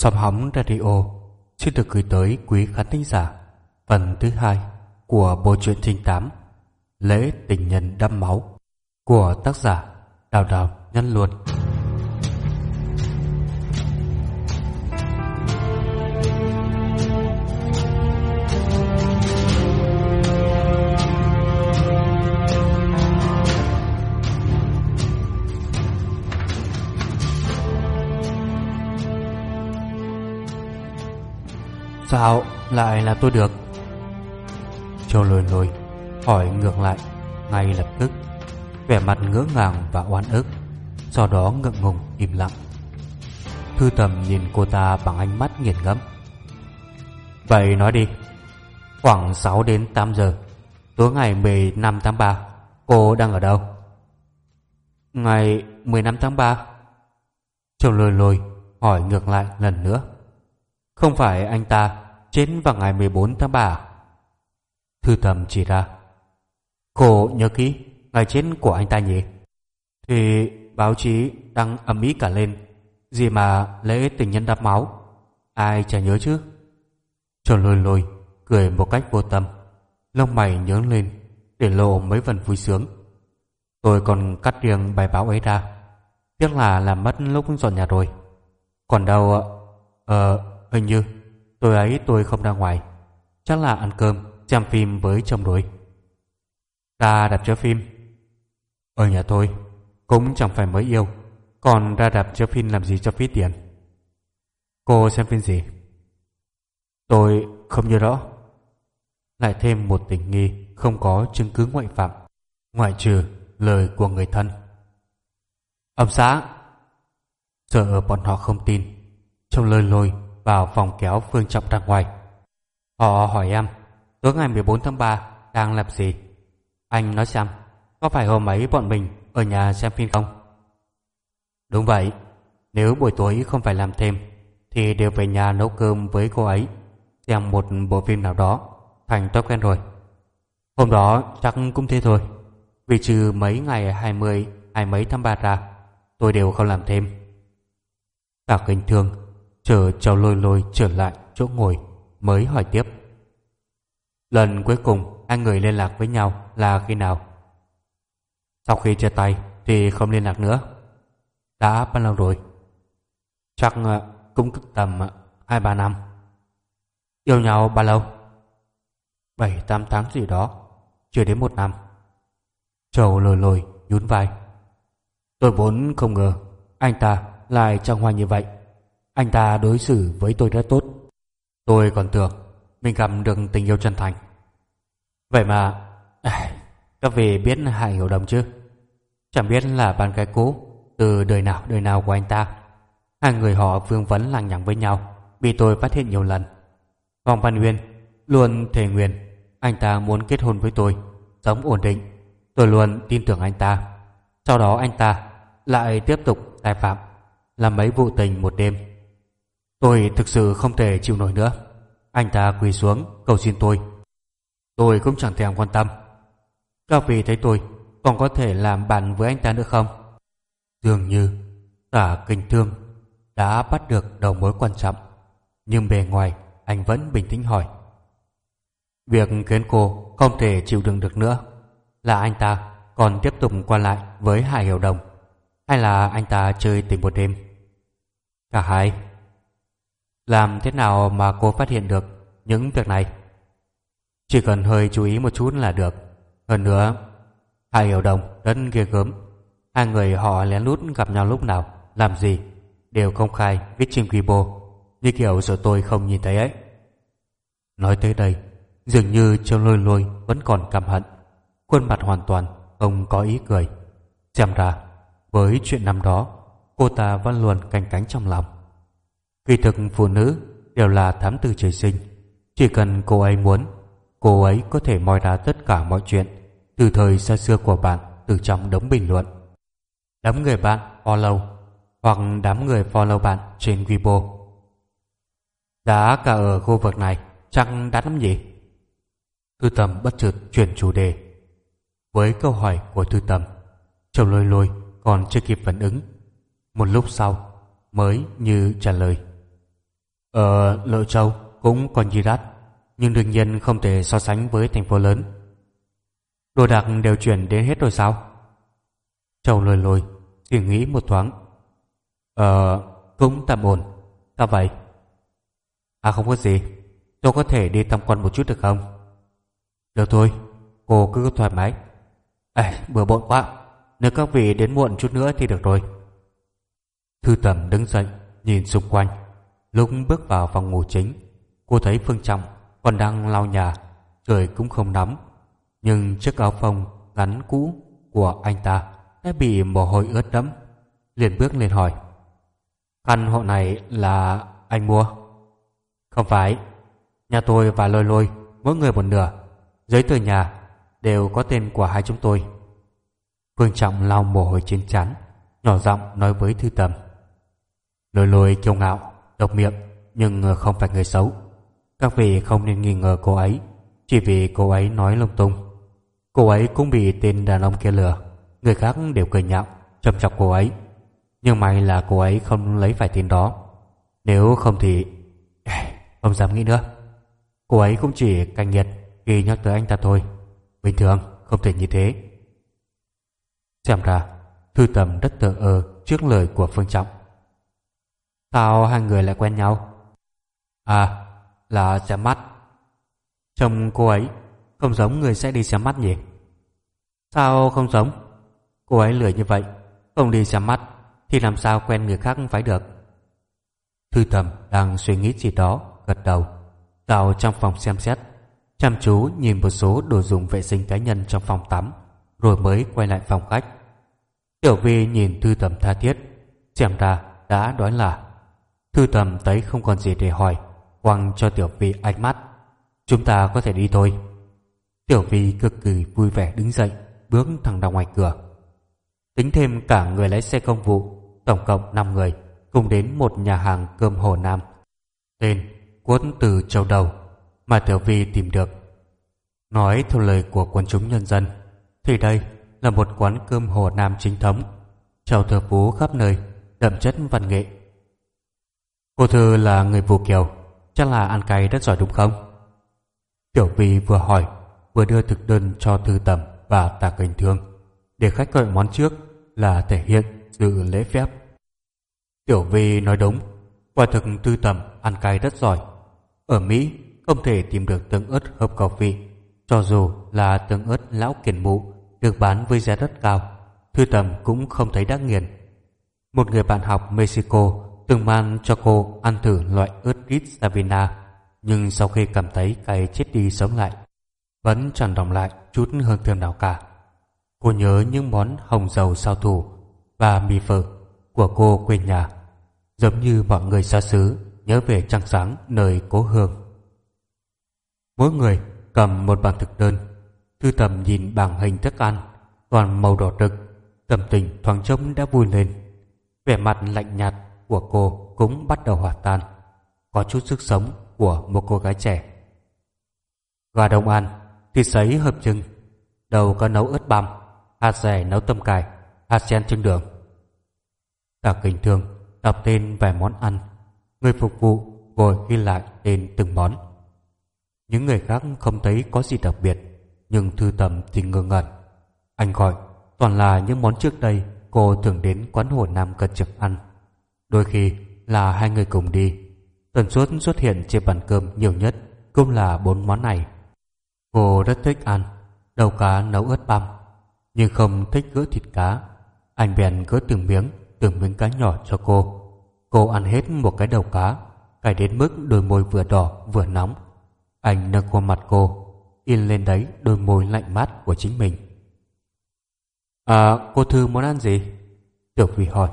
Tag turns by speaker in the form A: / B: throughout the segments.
A: Xóm hóng radio xin được gửi tới quý khán thính giả phần thứ hai của bộ truyện trinh tám Lễ tình nhân đâm máu của tác giả Đào Đào Nhân Luôn. Sao lại là tôi được. Châu lùi lùi, Hỏi ngược lại, Ngay lập tức, Vẻ mặt ngỡ ngàng và oan ức, Sau đó ngượng ngùng im lặng. Thư tầm nhìn cô ta bằng ánh mắt nghiền ngẫm. Vậy nói đi, Khoảng 6 đến 8 giờ, Tối ngày 15 tháng 3 Cô đang ở đâu? Ngày 15 tháng 3 Châu lùi lùi, Hỏi ngược lại lần nữa. Không phải anh ta chết vào ngày 14 tháng 3? Thư tầm chỉ ra. Cô nhớ kỹ, Ngày chết của anh ta nhỉ? Thì báo chí đăng âm ý cả lên. Gì mà lễ tình nhân đắp máu? Ai chả nhớ chứ? Tròn lôi lôi Cười một cách vô tâm. Lông mày nhớ lên, Để lộ mấy phần vui sướng. Tôi còn cắt riêng bài báo ấy ra. Tiếc là làm mất lúc dọn nhà rồi. Còn đâu Ờ Hình như tôi ấy tôi không ra ngoài. Chắc là ăn cơm, Xem phim với chồng rồi Ta đạp chiếu phim. Ở nhà tôi, Cũng chẳng phải mới yêu. Còn ra đạp chiếu phim làm gì cho phí tiền? Cô xem phim gì? Tôi không nhớ rõ. Lại thêm một tình nghi Không có chứng cứ ngoại phạm, Ngoại trừ lời của người thân. Ông xã, Sợ bọn họ không tin. Trong lời lôi vào phòng kéo Phương Trọng ra ngoài. Họ hỏi em, tối ngày 14 tháng 3 đang làm gì? Anh nói xem, có phải hôm ấy bọn mình ở nhà xem phim không? Đúng vậy, nếu buổi tối không phải làm thêm, thì đều về nhà nấu cơm với cô ấy, xem một bộ phim nào đó, thành thói quen rồi. Hôm đó chắc cũng thế thôi, vì trừ mấy ngày 20 hay mấy tháng 3 ra, tôi đều không làm thêm. Cả kinh thương chờ cháu lôi lôi trở lại chỗ ngồi, mới hỏi tiếp. Lần cuối cùng, hai người liên lạc với nhau là khi nào? Sau khi chia tay thì không liên lạc nữa. Đã bao lâu rồi? Chắc ờ, cũng cũng tầm ờ, hai, ba năm. Yêu nhau bao lâu? Bảy, tám tháng gì đó, chưa đến một năm. Trầu lồi lồi nhún vai. Tôi vốn không ngờ anh ta lại trong hoa như vậy anh ta đối xử với tôi rất tốt. Tôi còn tưởng Mình gặp được tình yêu chân thành. Vậy mà, Các vị biết Hải Hiểu Đồng chứ? Chẳng biết là bạn gái cũ Từ đời nào đời nào của anh ta. Hai người họ vương vấn lằng nhằng với nhau, Bị tôi phát hiện nhiều lần. Hoàng Văn Nguyên luôn thề nguyện Anh ta muốn kết hôn với tôi, Sống ổn định. Tôi luôn tin tưởng anh ta. Sau đó anh ta lại tiếp tục sai phạm, Làm mấy vụ tình một đêm. Tôi thực sự không thể chịu nổi nữa. Anh ta quỳ xuống, cầu xin tôi. Tôi cũng chẳng thèm quan tâm. Các vị thấy tôi Còn có thể làm bạn với anh ta nữa không? Dường như Cả kinh thương Đã bắt được đầu mối quan trọng, Nhưng bề ngoài anh vẫn bình tĩnh hỏi. Việc khiến cô không thể chịu đựng được nữa Là anh ta còn tiếp tục qua lại với Hải Hiểu Đồng, Hay là anh ta chơi tình một đêm? Cả hai làm thế nào mà cô phát hiện được những việc này? Chỉ cần hơi chú ý một chút là được. Hơn nữa, hai hiểu đồng rất ghê gớm. Hai người họ lén lút gặp nhau lúc nào, làm gì, đều công khai viết trên Weibo, như kiểu rồi tôi không nhìn thấy ấy. Nói tới đây, dường như Châu Lôi Lôi vẫn còn căm hận. Khuôn mặt hoàn toàn không có ý cười. Xem ra, với chuyện năm đó, cô ta vẫn luôn canh cánh trong lòng. Kỳ thực phụ nữ đều là thám tử trời sinh. Chỉ cần cô ấy muốn, cô ấy có thể moi ra tất cả mọi chuyện từ thời xa xưa của bạn từ trong đống bình luận. Đám người bạn follow hoặc đám người follow bạn trên Weibo. Giá cả ở khu vực này chắc đắt lắm gì? Thư Tầm bất chợt chuyển chủ đề. Với câu hỏi của Thư Tầm, Châu Lôi Lôi còn chưa kịp phản ứng. Một lúc sau mới như trả lời. Ở Lộ Châu cũng còn gì đắt, nhưng đương nhiên không thể so sánh với thành phố lớn. Đồ đạc đều chuyển đến hết rồi sao? Châu lồi lồi, suy nghĩ một thoáng. Ờ, cũng tạm ổn. Sao vậy? À không có gì, tôi có thể đi tham quan một chút được không? Được thôi, cô cứ thoải mái. À, bữa bộn quá, nếu các vị đến muộn chút nữa thì được rồi. Thư tầm đứng dậy, nhìn xung quanh. Lúc bước vào phòng ngủ chính, cô thấy Phương Trọng còn đang lau nhà, trời cũng không nóng. Nhưng chiếc áo phông ngắn cũ của anh ta đã bị mồ hôi ướt đẫm. Liền bước lên hỏi. Căn hộ này là anh mua? Không phải, nhà tôi và lôi lôi mỗi người một nửa. Giấy tờ nhà đều có tên của hai chúng tôi. Phương Trọng lau mồ hôi trên trán, nhỏ giọng nói với Thư Tầm. Lôi lôi kiêu ngạo, độc miệng, nhưng không phải người xấu. Các vị không nên nghi ngờ cô ấy, chỉ vì cô ấy nói lung tung. Cô ấy cũng bị tên đàn ông kia lừa, người khác đều cười nhạo, châm chọc cô ấy. Nhưng may là cô ấy không lấy phải tiền đó. Nếu không thì... Không dám nghĩ nữa. Cô ấy cũng chỉ canh nhiệt khi nhắc tới anh ta thôi. Bình thường, không thể như thế. Xem ra, Thư Tầm rất thờ ơ trước lời của Phương Trọng. Sao hai người lại quen nhau? À, là xem mắt. Chồng cô ấy không giống người sẽ đi xem mắt nhỉ? Sao không giống? Cô ấy lười như vậy, không đi xem mắt thì làm sao quen người khác phải được? Thư Tầm đang suy nghĩ gì đó, gật đầu, vào trong phòng xem xét, chăm chú nhìn một số đồ dùng vệ sinh cá nhân trong phòng tắm, rồi mới quay lại phòng khách. Tiểu Vi nhìn Thư Tầm tha thiết, xem ra đã đói là Thư tầm thấy không còn gì để hỏi, Quăng cho Tiểu Vi ánh mắt. Chúng ta có thể đi thôi. Tiểu Vi cực kỳ vui vẻ đứng dậy, Bước thẳng ra ngoài cửa. Tính thêm cả người lái xe công vụ, Tổng cộng 5 người, Cùng đến một nhà hàng cơm Hồ Nam. Tên Cuốn từ châu đầu, Mà Tiểu Vi tìm được. Nói theo lời của quần chúng nhân dân, Thì đây là một quán cơm Hồ Nam chính thống. Chào thờ phú khắp nơi, Đậm chất văn nghệ. Cô Thư là người vù Kiều, Chắc là ăn cay rất giỏi đúng không? Tiểu Vi vừa hỏi, Vừa đưa thực đơn cho Thư Tầm Và tạ Cảnh Thương, Để khách gọi món trước là thể hiện sự lễ phép. Tiểu Vi nói đúng, Quả thực Thư Tầm ăn cay rất giỏi. Ở Mỹ, không thể tìm được tương ớt hợp khẩu vị, Cho dù là tương ớt lão kiển mụ Được bán với giá rất cao, Thư Tầm cũng không thấy đắc nghiền. Một người bạn học Mexico từng mang cho cô ăn thử loại ớt rít Savina, nhưng sau khi cảm thấy cay chết đi sống lại, vẫn chẳng đồng lại chút hương thơm nào cả. Cô nhớ những món hồng dầu sao thủ và mì phở của cô quê nhà, giống như mọi người xa xứ nhớ về trăng sáng nơi cố hương. Mỗi người cầm một bản thực đơn, thư tầm nhìn bảng hình thức ăn, toàn màu đỏ rực, tâm tình thoáng trông đã vui lên. Vẻ mặt lạnh nhạt của cô cũng bắt đầu hòa tan, có chút sức sống của một cô gái trẻ. Gà đông ăn, thịt sấy hợp trưng, đầu có nấu ớt băm, hạt rẻ nấu tôm cải, hạt sen trưng đường. Cả kinh thương đọc tên vài món ăn, người phục vụ ngồi ghi lại tên từng món. Những người khác không thấy có gì đặc biệt, nhưng thư tầm thì ngơ ngẩn. Anh gọi toàn là những món trước đây cô thường đến quán hồ Nam cân trực ăn. Đôi khi là hai người cùng đi. Tần suất xuất hiện trên bàn cơm nhiều nhất Cũng là bốn món này. Cô rất thích ăn, Đầu cá nấu ớt băm, Nhưng không thích gỡ thịt cá. Anh bèn gỡ từng miếng Từng miếng cá nhỏ cho cô. Cô ăn hết một cái đầu cá Cải đến mức đôi môi vừa đỏ vừa nóng. Anh nâng qua mặt cô, In lên đấy đôi môi lạnh mát của chính mình. À cô Thư muốn ăn gì? Tiểu Phi hỏi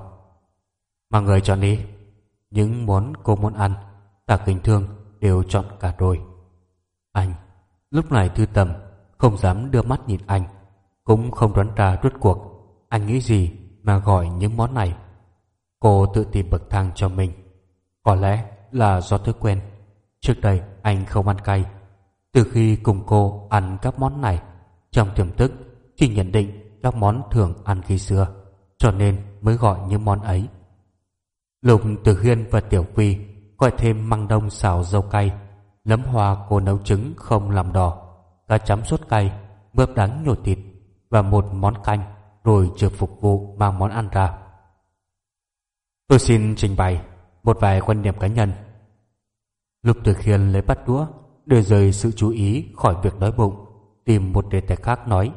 A: mà người chọn đi Những món cô muốn ăn Tạ kinh thương, đều chọn cả đôi. Anh, Lúc này thư tầm, Không dám đưa mắt nhìn anh, Cũng không đoán ra rốt cuộc Anh nghĩ gì mà gọi những món này. Cô tự tìm bậc thang cho mình. Có lẽ là do thói quen. Trước đây anh không ăn cay. Từ khi cùng cô ăn các món này, Trong tiềm thức Chỉ nhận định các món thường ăn khi xưa, Cho nên mới gọi những món ấy. Lục Tử Hiên và Tiểu quy gọi thêm măng đông xào dâu cay, nấm hoa cô nấu trứng không làm đỏ, cá chấm sốt cay, mướp đắng nhồi thịt và một món canh rồi trực phục vụ mang món ăn ra. Tôi xin trình bày một vài quan điểm cá nhân. Lục Tử Khiên lấy bắt đũa để rời sự chú ý khỏi việc đói bụng, tìm một đề tài khác nói.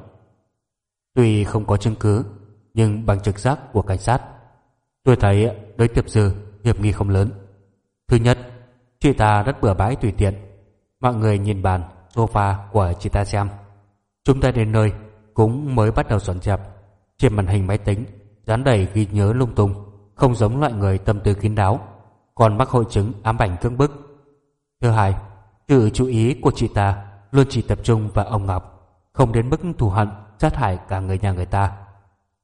A: Tuy không có chứng cứ, nhưng bằng trực giác của cảnh sát, tôi thấy đối tiệp dư hiệp nghi không lớn. Thứ nhất, chị ta rất bừa bãi tùy tiện. Mọi người nhìn bàn sofa của chị ta xem. Chúng ta đến nơi cũng mới bắt đầu dọn dẹp. Trên màn hình máy tính dán đầy ghi nhớ lung tung, không giống loại người tâm tư kín đáo, còn mắc hội chứng ám ảnh cưỡng bức. Thứ hai, sự chú ý của chị ta luôn chỉ tập trung vào ông Ngọc, không đến mức thù hận sát hại cả người nhà người ta.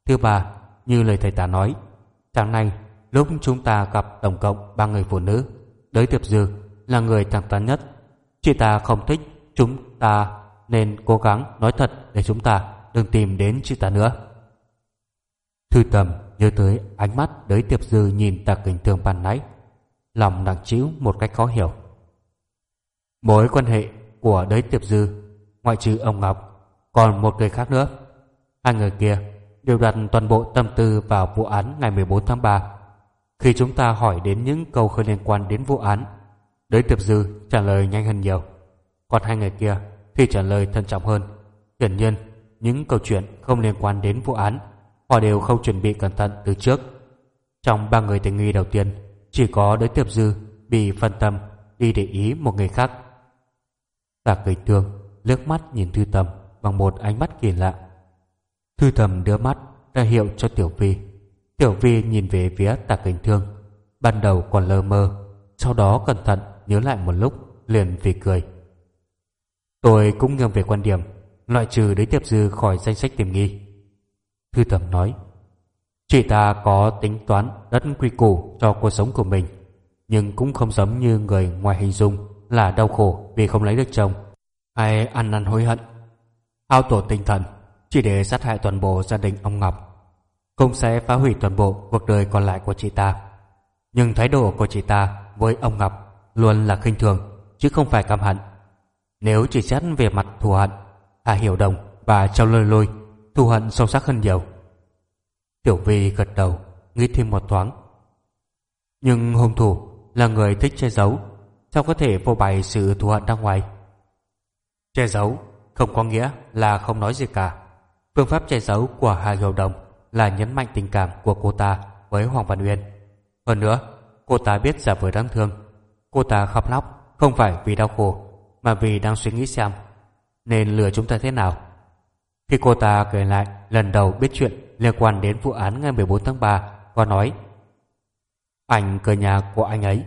A: Thứ ba, như lời thầy ta nói, sáng nay lúc chúng ta gặp tổng cộng ba người phụ nữ, đới tiệp dư là người thẳng thắn nhất. Chị ta không thích chúng ta nên cố gắng nói thật để chúng ta đừng tìm đến chị ta nữa. Thư tầm nhớ tới ánh mắt đới tiệp dư nhìn tạc kình thường ban nãy, lòng nặng chịu một cách khó hiểu. Mối quan hệ của đới tiệp dư ngoại trừ ông Ngọc còn một người khác nữa. Hai người kia đều đặt toàn bộ tâm tư vào vụ án ngày 14 tháng 3. Khi chúng ta hỏi đến những câu không liên quan đến vụ án, đới tiệp dư trả lời nhanh hơn nhiều. Còn hai người kia thì trả lời thận trọng hơn. Hiển nhiên, những câu chuyện không liên quan đến vụ án họ đều không chuẩn bị cẩn thận từ trước. Trong ba người tình nghi đầu tiên, chỉ có đới tiệp dư bị phân tâm đi để ý một người khác. Tạ cười tương liếc mắt nhìn Thư tầm bằng một ánh mắt kỳ lạ. Thư tầm đưa mắt ra hiệu cho Tiểu Vi. Tiểu Vi nhìn về phía Tả Kình Thương, ban đầu còn lơ mơ, sau đó cẩn thận nhớ lại một lúc liền vì cười. Tôi cũng nghiêng về quan điểm loại trừ đới tiệp dư khỏi danh sách tìm nghi. Thư Tầm nói, chị ta có tính toán rất quy củ cho cuộc sống của mình, nhưng cũng không giống như người ngoài hình dung là đau khổ vì không lấy được chồng hay ăn năn hối hận hao tổ tinh thần chỉ để sát hại toàn bộ gia đình ông Ngọc cũng sẽ phá hủy toàn bộ cuộc đời còn lại của chị ta. Nhưng thái độ của chị ta với ông Ngọc luôn là khinh thường, chứ không phải căm hận. Nếu chỉ xét về mặt thù hận, Hà Hiểu Đồng và Châu Lôi Lôi thù hận sâu sắc hơn nhiều. Tiểu Vi gật đầu, nghĩ thêm một thoáng. Nhưng hung thủ là người thích che giấu, sao có thể phô bày sự thù hận ra ngoài? Che giấu không có nghĩa là không nói gì cả. Phương pháp che giấu của Hà Hiểu Đồng là nhấn mạnh tình cảm của cô ta với Hoàng Văn Uyên. Hơn nữa, cô ta biết giả vờ đáng thương. Cô ta khóc lóc không phải vì đau khổ, mà vì đang suy nghĩ xem nên lừa chúng ta thế nào. Khi cô ta kể lại lần đầu biết chuyện liên quan đến vụ án ngày 14 tháng 3 có nói, ảnh cửa nhà của anh ấy.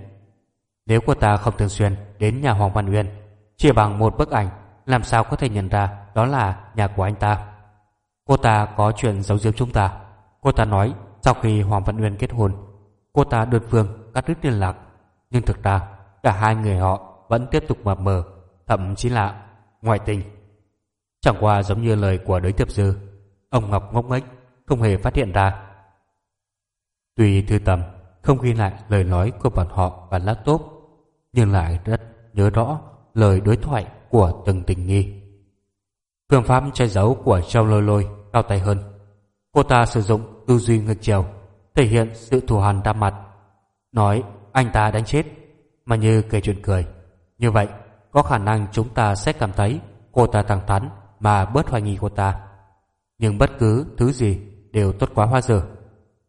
A: Nếu cô ta không thường xuyên đến nhà Hoàng Văn Uyên chỉ bằng một bức ảnh, làm sao có thể nhận ra đó là nhà của anh ta. Cô ta có chuyện giấu giếm chúng ta. Cô ta nói sau khi Hoàng Văn Uyên kết hôn, cô ta đơn phương cắt đứt liên lạc. Nhưng thực ra cả hai người họ vẫn tiếp tục mập mờ, thậm chí là ngoại tình. Chẳng qua giống như lời của đối tiệp dư, ông Ngọc ngốc nghếch không hề phát hiện ra. Tuy thư tầm không ghi lại lời nói của bọn họ và laptop, nhưng lại rất nhớ rõ lời đối thoại của từng tình nghi. Phương pháp che giấu của Châu Lôi Lôi cao tay hơn. Cô ta sử dụng tư duy ngược chiều, thể hiện sự thù hằn đa mặt. Nói anh ta đánh chết, mà như kể chuyện cười. Như vậy, có khả năng chúng ta sẽ cảm thấy cô ta thẳng thắn mà bớt hoài nghi cô ta. Nhưng bất cứ thứ gì đều tốt quá hoa dở.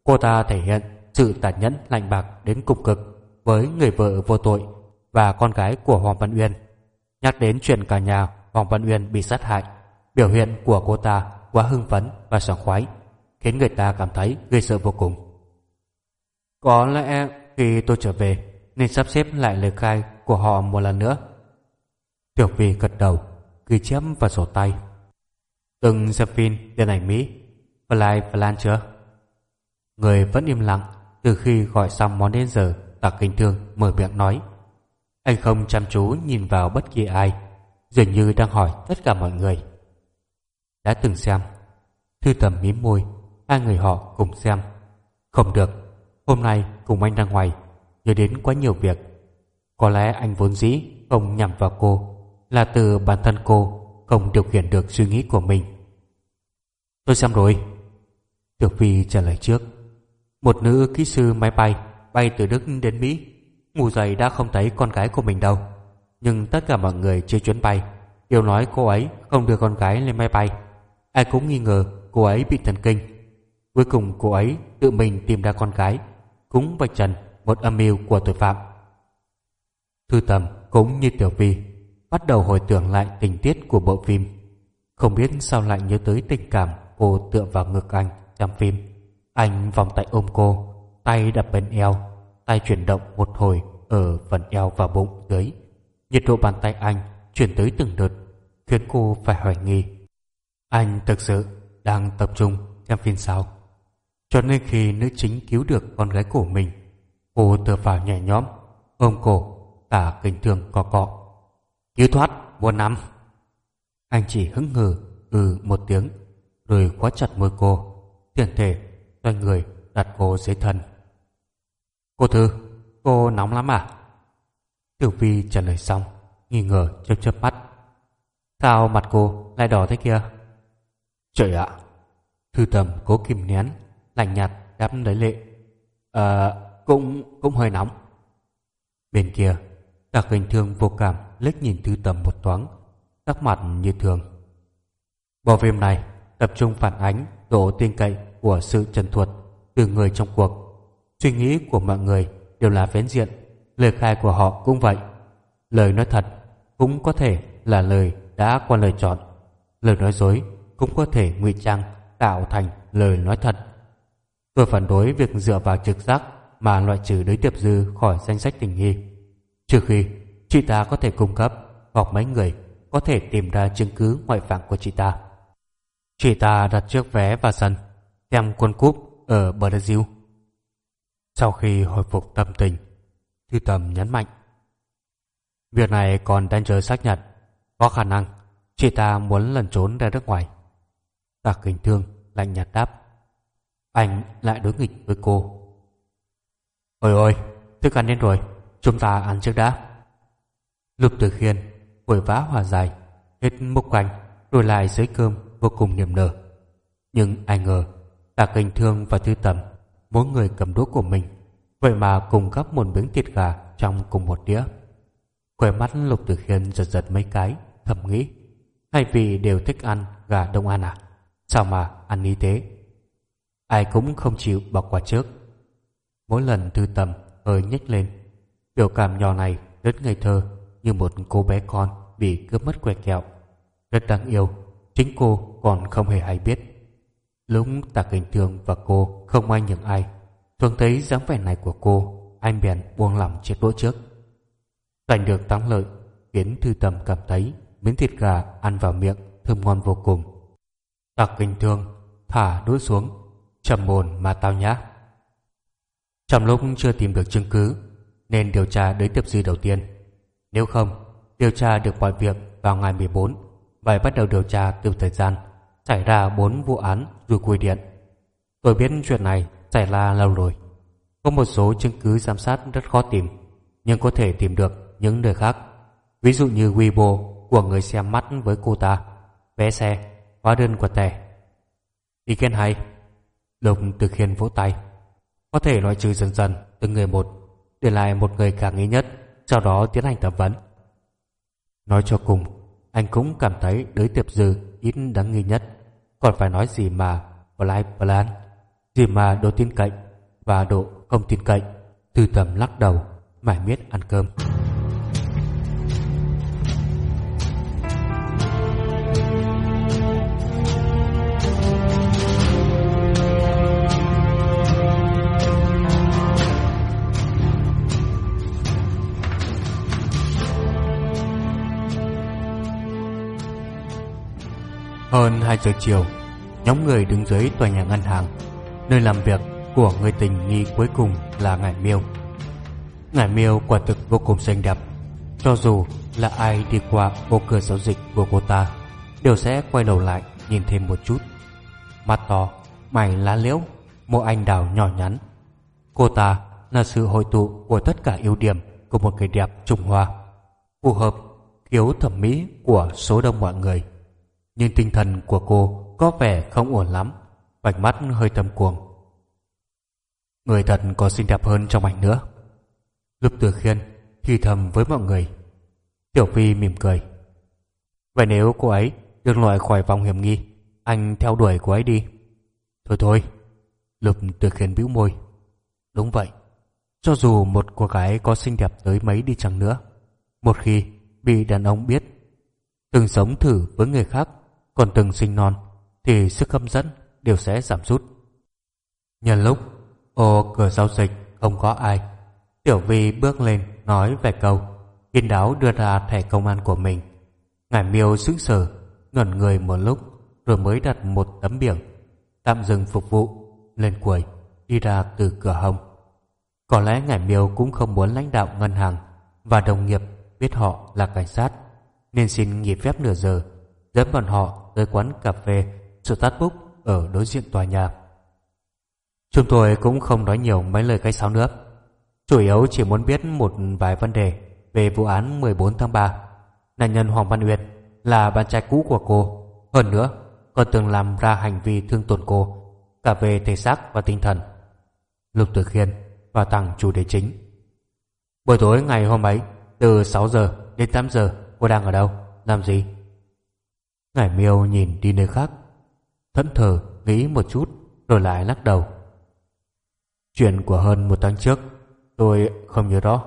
A: Cô ta thể hiện sự tàn nhẫn lạnh bạc đến cùng cực với người vợ vô tội và con gái của Hoàng Văn Uyên. Nhắc đến chuyện cả nhà Hoàng Văn Uyên bị sát hại Biểu hiện của cô ta quá hưng phấn và sảng khoái Khiến người ta cảm thấy gây sợ vô cùng. Có lẽ khi tôi trở về Nên sắp xếp lại lời khai của họ một lần nữa. Tiểu Phi gật đầu Ghi chép vào sổ tay. Từng xem phim điện ảnh Mỹ Fly Flan chưa? Người vẫn im lặng Từ khi gọi xong món đến giờ Tạc kinh thương mở miệng nói. Anh không chăm chú nhìn vào bất kỳ ai Dường như đang hỏi tất cả mọi người đã từng xem. Thư tầm mím môi, Hai người họ cùng xem. Không được, Hôm nay cùng anh ra ngoài, Nhớ đến quá nhiều việc. Có lẽ anh vốn dĩ không nhằm vào cô, Là từ bản thân cô Không điều khiển được suy nghĩ của mình. Tôi xem rồi. Tiểu Phi trả lời trước. Một nữ kỹ sư máy bay Bay từ Đức đến Mỹ. Ngủ dậy đã không thấy con gái của mình đâu. Nhưng tất cả mọi người trên chuyến bay Đều nói cô ấy không đưa con gái lên máy bay. Ai cũng nghi ngờ cô ấy bị thần kinh. Cuối cùng cô ấy tự mình tìm ra con gái Cũng vạch trần một âm mưu của tội phạm. Thư tầm cũng như Tiểu Vi Bắt đầu hồi tưởng lại tình tiết của bộ phim. Không biết sao lại nhớ tới tình cảm cô tựa vào ngực anh trong phim. Anh vòng tay ôm cô, Tay đập bên eo, Tay chuyển động một hồi ở phần eo và bụng dưới. Nhiệt độ bàn tay anh chuyển tới từng đợt, Khiến cô phải hoài nghi. Anh thực sự đang tập trung xem phim sao? Cho nên khi nữ chính cứu được con gái của mình, Cô tựa vào nhẹ nhõm, Ôm cổ Cả kinh thường co cọ Cứu thoát, buồn năm Anh chỉ hứng hờ ừ một tiếng, Rồi khóa chặt môi cô Tiền thể xoay người đặt cô dưới thân. Cô Thư, Cô nóng lắm à? Tiểu Vi trả lời xong, Nghi ngờ chớp chớp mắt. Sao mặt cô lại đỏ thế kia? Trời ạ Thư tầm cố kìm nén Lạnh nhạt đáp lấy lệ Ờ cũng cũng hơi nóng Bên kia Đặc hình thương vô cảm liếc nhìn thư tầm một thoáng Sắc mặt như thường Bộ phim này tập trung phản ánh độ tin cậy của sự trần thuật từ người trong cuộc. Suy nghĩ của mọi người đều là vén diện, lời khai của họ cũng vậy. Lời nói thật cũng có thể là lời đã qua lời chọn. Lời nói dối cũng có thể ngụy trang tạo thành lời nói thật. Tôi phản đối việc dựa vào trực giác mà loại trừ đối tiệp dư khỏi danh sách tình nghi. Trừ khi chị ta có thể cung cấp hoặc mấy người có thể tìm ra chứng cứ ngoại phạm của chị ta. Chị ta đặt trước vé vào sân xem quân cúp ở Brazil. Sau khi hồi phục tâm tình, Thư Tầm nhấn mạnh. Việc này còn đang chờ xác nhận. Có khả năng chị ta muốn lần trốn ra nước ngoài. Tạc kinh thương lạnh nhạt đáp. Anh lại đối nghịch với cô. Ôi ôi, thức ăn đến rồi, chúng ta ăn trước đã. Lục Tử Khiên vội vã hòa giải, hết múc quanh, rồi lại dưới cơm vô cùng niềm nở. Nhưng ai ngờ, Tạc kinh thương và thư tầm, mỗi người cầm đũa của mình, vậy mà cùng gắp một miếng thịt gà trong cùng một đĩa. Khỏe mắt Lục Tử Khiên giật giật mấy cái, thầm nghĩ, hay vì đều thích ăn gà đông ăn à? Sao mà ăn như thế? Ai cũng không chịu bỏ qua trước. Mỗi lần thư tầm hơi nhếch lên, biểu cảm nhỏ này rất ngây thơ như một cô bé con bị cướp mất que kẹo. Rất đáng yêu Chính cô còn không hề hay biết Lúc Tạc hình Thương và cô không ai nhường ai Thường thấy dáng vẻ này của cô Anh bèn buông lỏng chiếc đũa trước Giành được thắng lợi Khiến Thư Tầm cảm thấy Miếng thịt gà ăn vào miệng Thơm ngon vô cùng tặc Kinh Thương thả đũa xuống trầm mồn mà tao nhã Trong lúc chưa tìm được chứng cứ Nên điều tra đối tiếp dư đầu tiên Nếu không Điều tra được mọi việc vào ngày 14 và bắt đầu điều tra từ thời gian xảy ra bốn vụ án rùi cui điện. Tôi biết chuyện này xảy ra lâu rồi. Có một số chứng cứ giám sát rất khó tìm, nhưng có thể tìm được những nơi khác. Ví dụ như Weibo của người xem mắt với cô ta, vé xe, hóa đơn của tẻ. Ý kiến hay. Lục từ khiên vỗ tay. Có thể loại trừ dần dần từng người một, để lại một người khả nghi nhất, sau đó tiến hành thẩm vấn. Nói cho cùng, anh cũng cảm thấy đới tiệp dư ít đáng nghi nhất. Còn phải nói gì mà Fly Plan, gì mà độ tin cậy và độ không tin cậy. Từ tầm lắc đầu, mải miết ăn cơm. Hơn 2 giờ chiều, nhóm người đứng dưới tòa nhà ngân hàng, nơi làm việc của người tình nghi cuối cùng là Ngải Miêu. Ngải Miêu quả thực vô cùng xinh đẹp, cho dù là ai đi qua ô cửa giao dịch của cô ta, đều sẽ quay đầu lại nhìn thêm một chút. Mắt to, mày lá liễu, một anh đào nhỏ nhắn. Cô ta là sự hội tụ của tất cả ưu điểm của một người đẹp Trung Hoa, phù hợp khiếu thẩm mỹ của số đông mọi người. Nhưng tinh thần của cô có vẻ không ổn lắm, vạch mắt hơi tâm cuồng. Người thật có xinh đẹp hơn trong ảnh nữa. Lục Tử Khiên thì thầm với mọi người. Tiểu Phi mỉm cười. Vậy nếu cô ấy được loại khỏi vòng hiểm nghi, anh theo đuổi cô ấy đi. Thôi thôi, Lục Tử Khiên bĩu môi. Đúng vậy, cho dù một cô gái có xinh đẹp tới mấy đi chăng nữa, một khi bị đàn ông biết từng sống thử với người khác còn từng sinh non thì sức hấp dẫn đều sẽ giảm sút. Nhân lúc ô cửa giao dịch không có ai, Tiểu Vi bước lên nói vài câu, kiên đáo đưa ra thẻ công an của mình. Ngải miêu sững sờ, ngẩn người một lúc rồi mới đặt một tấm biển tạm dừng phục vụ lên quầy đi ra từ cửa hông. Có lẽ Ngải miêu cũng không muốn lãnh đạo ngân hàng và đồng nghiệp biết họ là cảnh sát nên xin nghỉ phép nửa giờ dẫn bọn họ tới quán cà phê Starbucks ở đối diện tòa nhà. Chúng tôi cũng không nói nhiều mấy lời cái sáo nữa. Chủ yếu chỉ muốn biết một vài vấn đề về vụ án 14 tháng 3. Nạn nhân Hoàng Văn Uyên là bạn trai cũ của cô. Hơn nữa, còn từng làm ra hành vi thương tổn cô cả về thể xác và tinh thần. Lục Tử Khiên và thẳng chủ đề chính. Buổi tối ngày hôm ấy, từ 6 giờ đến 8 giờ, cô đang ở đâu? Làm gì? Ngải miêu nhìn đi nơi khác, thẫn thờ nghĩ một chút rồi lại lắc đầu. Chuyện của hơn một tháng trước, tôi không nhớ rõ.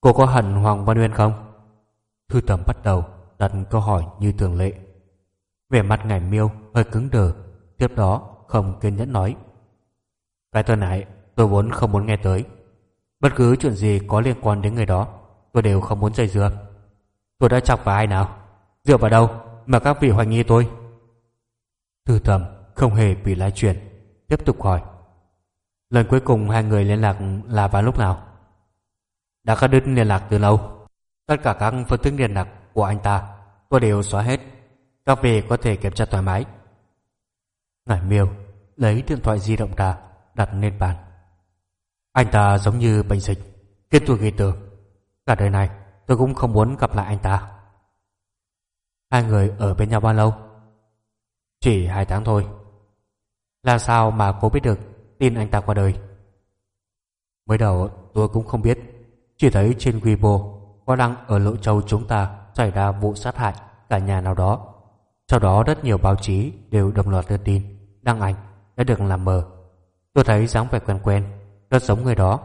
A: Cô có hận Hoàng Văn Nguyên không? Thư tầm bắt đầu đặt câu hỏi như thường lệ. Vẻ mặt ngải miêu hơi cứng đờ, tiếp đó không kiên nhẫn nói. Cái tên này tôi vốn không muốn nghe tới. Bất cứ chuyện gì có liên quan đến người đó, tôi đều không muốn dây dưa. Tôi đã chọc vào ai nào? Dựa vào đâu mà các vị hoài nghi tôi? Thư thầm không hề bị lái chuyển, tiếp tục hỏi. Lần cuối cùng hai người liên lạc là vào lúc nào? Đã cắt đứt liên lạc từ lâu. Tất cả các phương thức liên lạc của anh ta tôi đều xóa hết. Các vị có thể kiểm tra thoải mái. Ngải miêu lấy điện thoại di động ra đặt lên bàn. Anh ta giống như bệnh dịch, kết tôi ghi tưởng. Cả đời này tôi cũng không muốn gặp lại anh ta. Hai người ở bên nhau bao lâu? Chỉ hai tháng thôi. Làm sao mà cô biết được tin anh ta qua đời? Mới đầu tôi cũng không biết, chỉ thấy trên Weibo có đăng ở Lộ Châu chúng ta xảy ra vụ sát hại cả nhà nào đó. Sau đó rất nhiều báo chí đều đồng loạt đưa tin đăng ảnh đã được làm mờ. Tôi thấy dáng vẻ quen quen, rất giống người đó.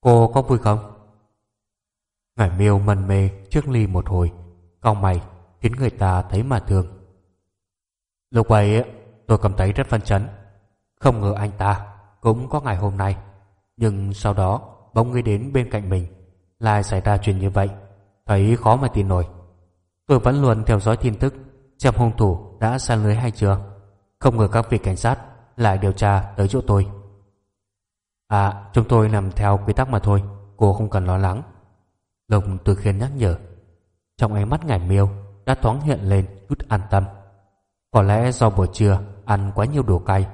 A: Cô có vui không? Ngải miêu mần mê trước ly một hồi, cau mày khiến người ta thấy mà thương. Lúc ấy tôi cảm thấy rất phân chấn. Không ngờ anh ta cũng có ngày hôm nay. Nhưng sau đó bỗng người đến bên cạnh mình lại xảy ra chuyện như vậy. Thấy khó mà tin nổi. Tôi vẫn luôn theo dõi tin tức xem hung thủ đã san lưới hay chưa. Không ngờ các vị cảnh sát lại điều tra tới chỗ tôi. À, chúng tôi làm theo quy tắc mà thôi, cô không cần lo lắng. Lộc từ khiên nhắc nhở. Trong ánh mắt ngải miêu đã thoáng hiện lên chút an tâm. Có lẽ do buổi trưa ăn quá nhiều đồ cay,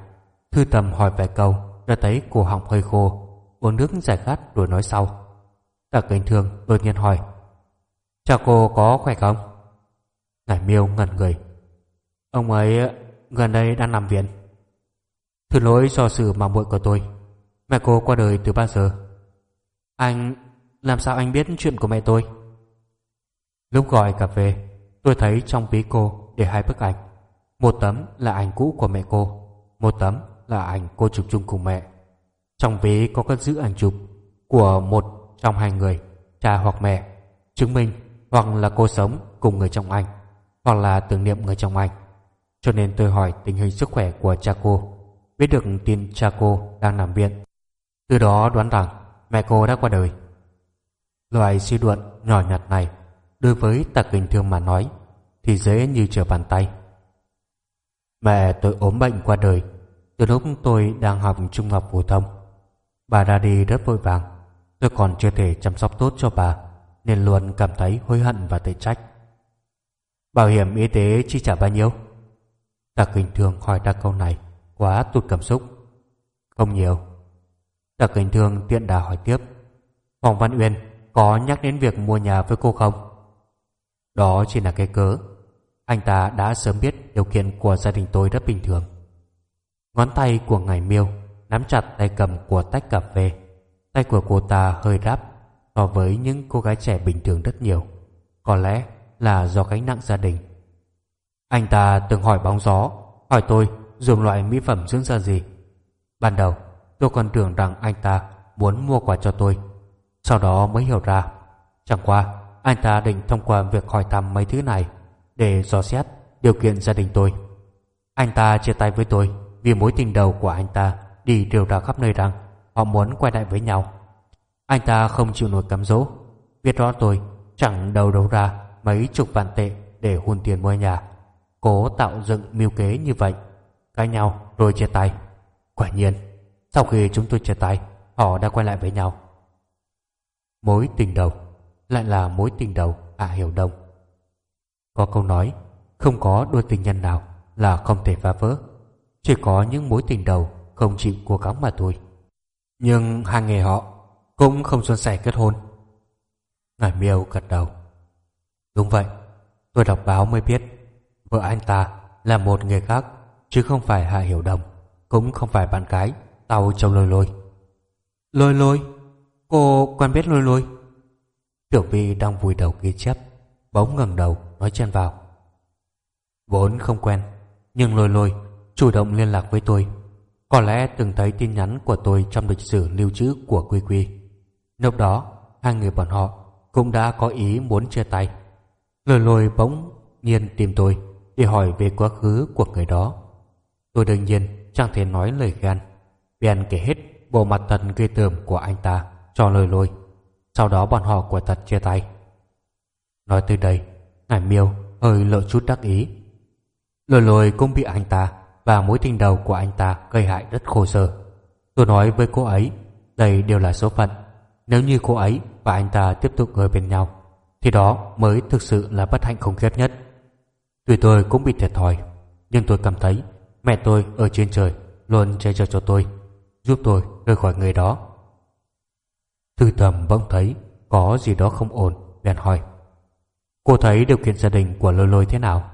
A: thư tầm hỏi vài câu đã thấy cổ họng hơi khô, uống nước giải khát rồi nói sau. Tạ kính thương đột nhiên hỏi, cha cô có khỏe không? Ngải miêu ngẩn người. Ông ấy gần đây đang nằm viện. Thứ lỗi do sự mà muội của tôi. Mẹ cô qua đời từ bao giờ? Anh... làm sao anh biết chuyện của mẹ tôi? Lúc gọi cà phê, tôi thấy trong ví cô để hai bức ảnh. Một tấm là ảnh cũ của mẹ cô, một tấm là ảnh cô chụp chung cùng mẹ. Trong ví có cất giữ ảnh chụp của một trong hai người, cha hoặc mẹ, chứng minh hoặc là cô sống cùng người trong ảnh, hoặc là tưởng niệm người trong ảnh. Cho nên tôi hỏi tình hình sức khỏe của cha cô Biết được tin cha cô đang nằm viện Từ đó đoán rằng mẹ cô đã qua đời Loại suy luận nhỏ nhặt này Đối với tạc kinh thương mà nói, Thì dễ như trở bàn tay Mẹ tôi ốm bệnh qua đời, Từ lúc tôi đang học trung học phổ thông Bà ra đi rất vội vàng, Tôi còn chưa thể chăm sóc tốt cho bà, Nên luôn cảm thấy hối hận và tự trách Bảo hiểm y tế chi trả bao nhiêu? Tạc Kinh Thương hỏi ra câu này, quá tụt cảm xúc. Không nhiều. Tạc Kinh Thương tiện đà hỏi tiếp. Hoàng Văn Uyên có nhắc đến việc mua nhà với cô không? Đó chỉ là cái cớ. Anh ta đã sớm biết điều kiện của gia đình tôi rất bình thường. Ngón tay của ngài miêu nắm chặt tay cầm của tách cà phê. Tay của cô ta hơi ráp so với những cô gái trẻ bình thường rất nhiều. Có lẽ là do gánh nặng gia đình. Anh ta từng hỏi bóng gió, hỏi tôi dùng loại mỹ phẩm dưỡng da gì. Ban đầu, tôi còn tưởng rằng anh ta muốn mua quà cho tôi. Sau đó mới hiểu ra, chẳng qua anh ta định thông qua việc hỏi thăm mấy thứ này để dò xét điều kiện gia đình tôi. Anh ta chia tay với tôi vì mối tình đầu của anh ta đi đều ra khắp nơi rằng họ muốn quay lại với nhau. Anh ta không chịu nổi cám dỗ, biết rõ tôi chẳng đầu đấu ra mấy chục vạn tệ để hùn tiền mua nhà. Cố tạo dựng mưu kế như vậy, cãi nhau rồi chia tay. Quả nhiên, sau khi chúng tôi chia tay, họ đã quay lại với nhau. Mối tình đầu lại là mối tình đầu à hiểu đông. Có câu nói, không có đôi tình nhân nào là không thể phá vỡ. Chỉ có những mối tình đầu không chịu cố gắng mà thôi. Nhưng hàng nghề họ cũng không xuân sẻ kết hôn. Ngài miêu gật đầu. Đúng vậy, tôi đọc báo mới biết vợ anh ta là một người khác chứ không phải Hạ Hiểu Đồng, cũng không phải bạn gái tàu trong lôi lôi. Lôi lôi? Cô quen biết lôi lôi? Tiểu Vi đang vùi đầu ghi chép, bỗng ngẩng đầu nói chen vào. Vốn không quen, nhưng lôi lôi chủ động liên lạc với tôi. Có lẽ từng thấy tin nhắn của tôi trong lịch sử lưu trữ của Quy Quy. Lúc đó, hai người bọn họ cũng đã có ý muốn chia tay. Lôi lôi bỗng nhiên tìm tôi để hỏi về quá khứ của người đó. Tôi đương nhiên chẳng thể nói lời gan. Bèn kể hết bộ mặt thật ghê tởm của anh ta cho lôi lôi. Sau đó bọn họ quả thật chia tay. Nói tới đây, ngài miêu hơi lộ chút đắc ý. Lôi lôi cũng bị anh ta và mối tình đầu của anh ta gây hại rất khổ sở. Tôi nói với cô ấy, đây đều là số phận. Nếu như cô ấy và anh ta tiếp tục ở bên nhau, thì đó mới thực sự là bất hạnh khủng khiếp nhất. Tuy tôi cũng bị thiệt thòi, nhưng tôi cảm thấy mẹ tôi ở trên trời luôn che chở cho tôi, giúp tôi rời khỏi người đó. Thư tầm bỗng thấy có gì đó không ổn, bèn hỏi. Cô thấy điều kiện gia đình của lôi lôi thế nào?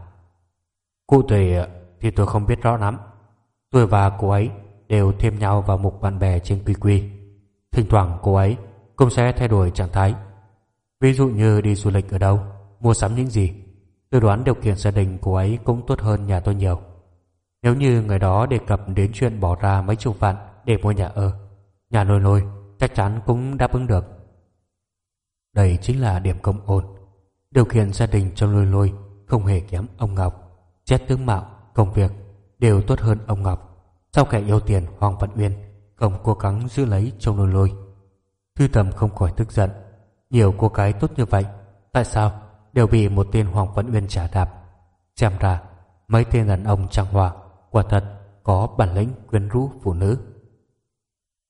A: Cụ thể thì tôi không biết rõ lắm. Tôi và cô ấy đều thêm nhau vào mục bạn bè trên quy quy. Thỉnh thoảng cô ấy cũng sẽ thay đổi trạng thái. Ví dụ như đi du lịch ở đâu, mua sắm những gì. Tôi đoán điều kiện gia đình cô ấy cũng tốt hơn nhà tôi nhiều. Nếu như người đó đề cập đến chuyện bỏ ra mấy chục vạn để mua nhà ở, nhà lôi lôi chắc chắn cũng đáp ứng được. Đây chính là điểm công ổn. Điều khiển gia đình cho lôi lôi không hề kém ông Ngọc. Xét tướng mạo, công việc đều tốt hơn ông Ngọc. Sau kẻ yêu tiền Hoàng Văn Uyên không cố gắng giữ lấy trong lôi lôi. Thư tầm không khỏi tức giận. Nhiều cô gái tốt như vậy, tại sao đều bị một tên Hoàng Văn Uyên trả đạp? Xem ra, mấy tên đàn ông trang hòa quả thật có bản lĩnh quyến rũ phụ nữ.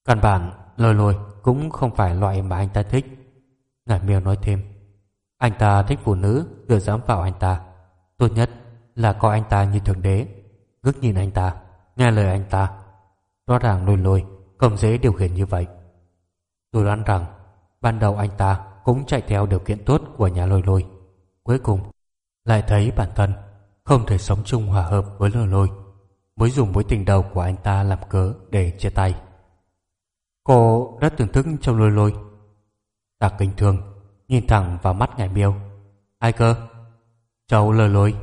A: Căn bản, lôi lôi cũng không phải loại mà anh ta thích. Ngải miêu nói thêm, anh ta thích phụ nữ Vừa dám vào anh ta. Tốt nhất là coi anh ta như thượng đế, ngước nhìn anh ta, nghe lời anh ta. Rõ ràng lôi lôi không dễ điều khiển như vậy. Tôi đoán rằng ban đầu anh ta cũng chạy theo điều kiện tốt của nhà lôi lôi. Cuối cùng lại thấy bản thân không thể sống chung hòa hợp với lôi lôi mới dùng mối tình đầu của anh ta làm cớ để chia tay. Cô rất thưởng thức trong lôi lôi. Tạc kinh thường nhìn thẳng vào mắt ngải miêu. Ai cơ? Cháu lôi lôi.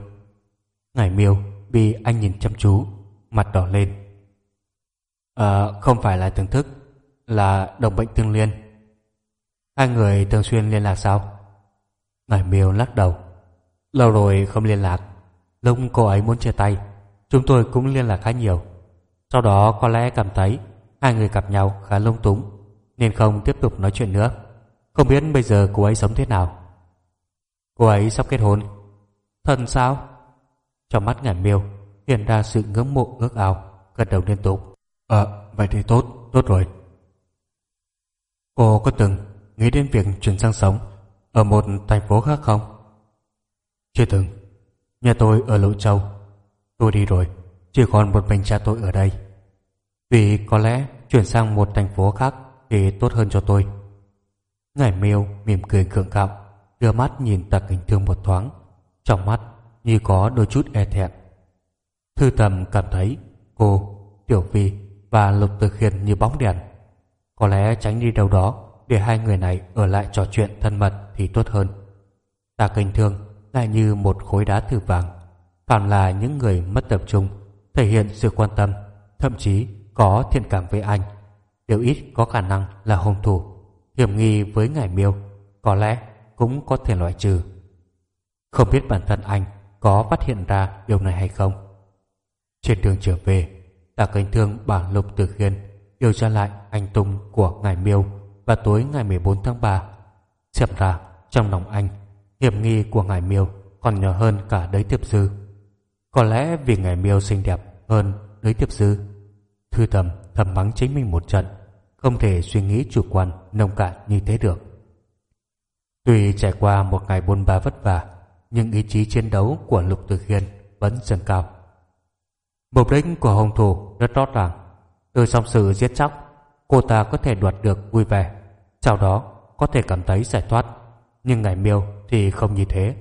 A: ngải miêu bị anh nhìn chăm chú, mặt đỏ lên. À, không phải là thưởng thức, là đồng bệnh tương liên. Hai người thường xuyên liên lạc sao? ngải miêu lắc đầu. Lâu rồi không liên lạc. Lúc cô ấy muốn chia tay, chúng tôi cũng liên lạc khá nhiều. Sau đó có lẽ cảm thấy hai người gặp nhau khá lung túng, nên không tiếp tục nói chuyện nữa. Không biết bây giờ cô ấy sống thế nào. Cô ấy sắp kết hôn. Thần sao? Trong mắt ngài miêu hiện ra sự ngưỡng mộ ước ao, gật đầu liên tục. Ờ, vậy thì tốt, tốt rồi. Cô có từng nghĩ đến việc chuyển sang sống ở một thành phố khác không? Chưa từng. Nhà tôi ở Lỗ Châu. Tôi đi rồi, chỉ còn một mình cha tôi ở đây. Vì có lẽ chuyển sang một thành phố khác thì tốt hơn cho tôi. Ngải miêu mỉm cười gượng gạo Đưa mắt nhìn tạc hình thương một thoáng Trong mắt như có đôi chút e thẹn. Thư tầm cảm thấy Cô, Tiểu Vi và Lục Tử Khiên như bóng đèn. Có lẽ tránh đi đâu đó Để hai người này ở lại trò chuyện thân mật Thì tốt hơn. Tạc hình thương lại như một khối đá thử vàng Phạm là những người mất tập trung Thể hiện sự quan tâm Thậm chí có thiện cảm với anh, Điều ít có khả năng là hung thủ, Hiểm nghi với ngải miêu, Có lẽ cũng có thể loại trừ. Không biết bản thân anh Có phát hiện ra điều này hay không? Trên đường trở về, Tạ Cảnh Thương bảo Lục Tử Khiên Điều tra lại anh tung của ngải miêu Và tối ngày 14 tháng 3 Xem ra trong lòng anh, Hiểm nghi của ngải miêu Còn nhỏ hơn cả đới tiếp dư. Có lẽ vì ngải miêu xinh đẹp hơn đới tiếp dư Thư tầm thầm mắng chính mình một trận. Không thể suy nghĩ chủ quan, Nông cạn như thế được. Tuy trải qua một ngày buôn ba vất vả, Nhưng ý chí chiến đấu của Lục Tử Khiên Vẫn dần cao. Mục đích của hung thủ rất rõ ràng. Từ song sự giết chóc, Cô ta có thể đoạt được vui vẻ Sau đó có thể cảm thấy giải thoát. Nhưng ngày miêu thì không như thế.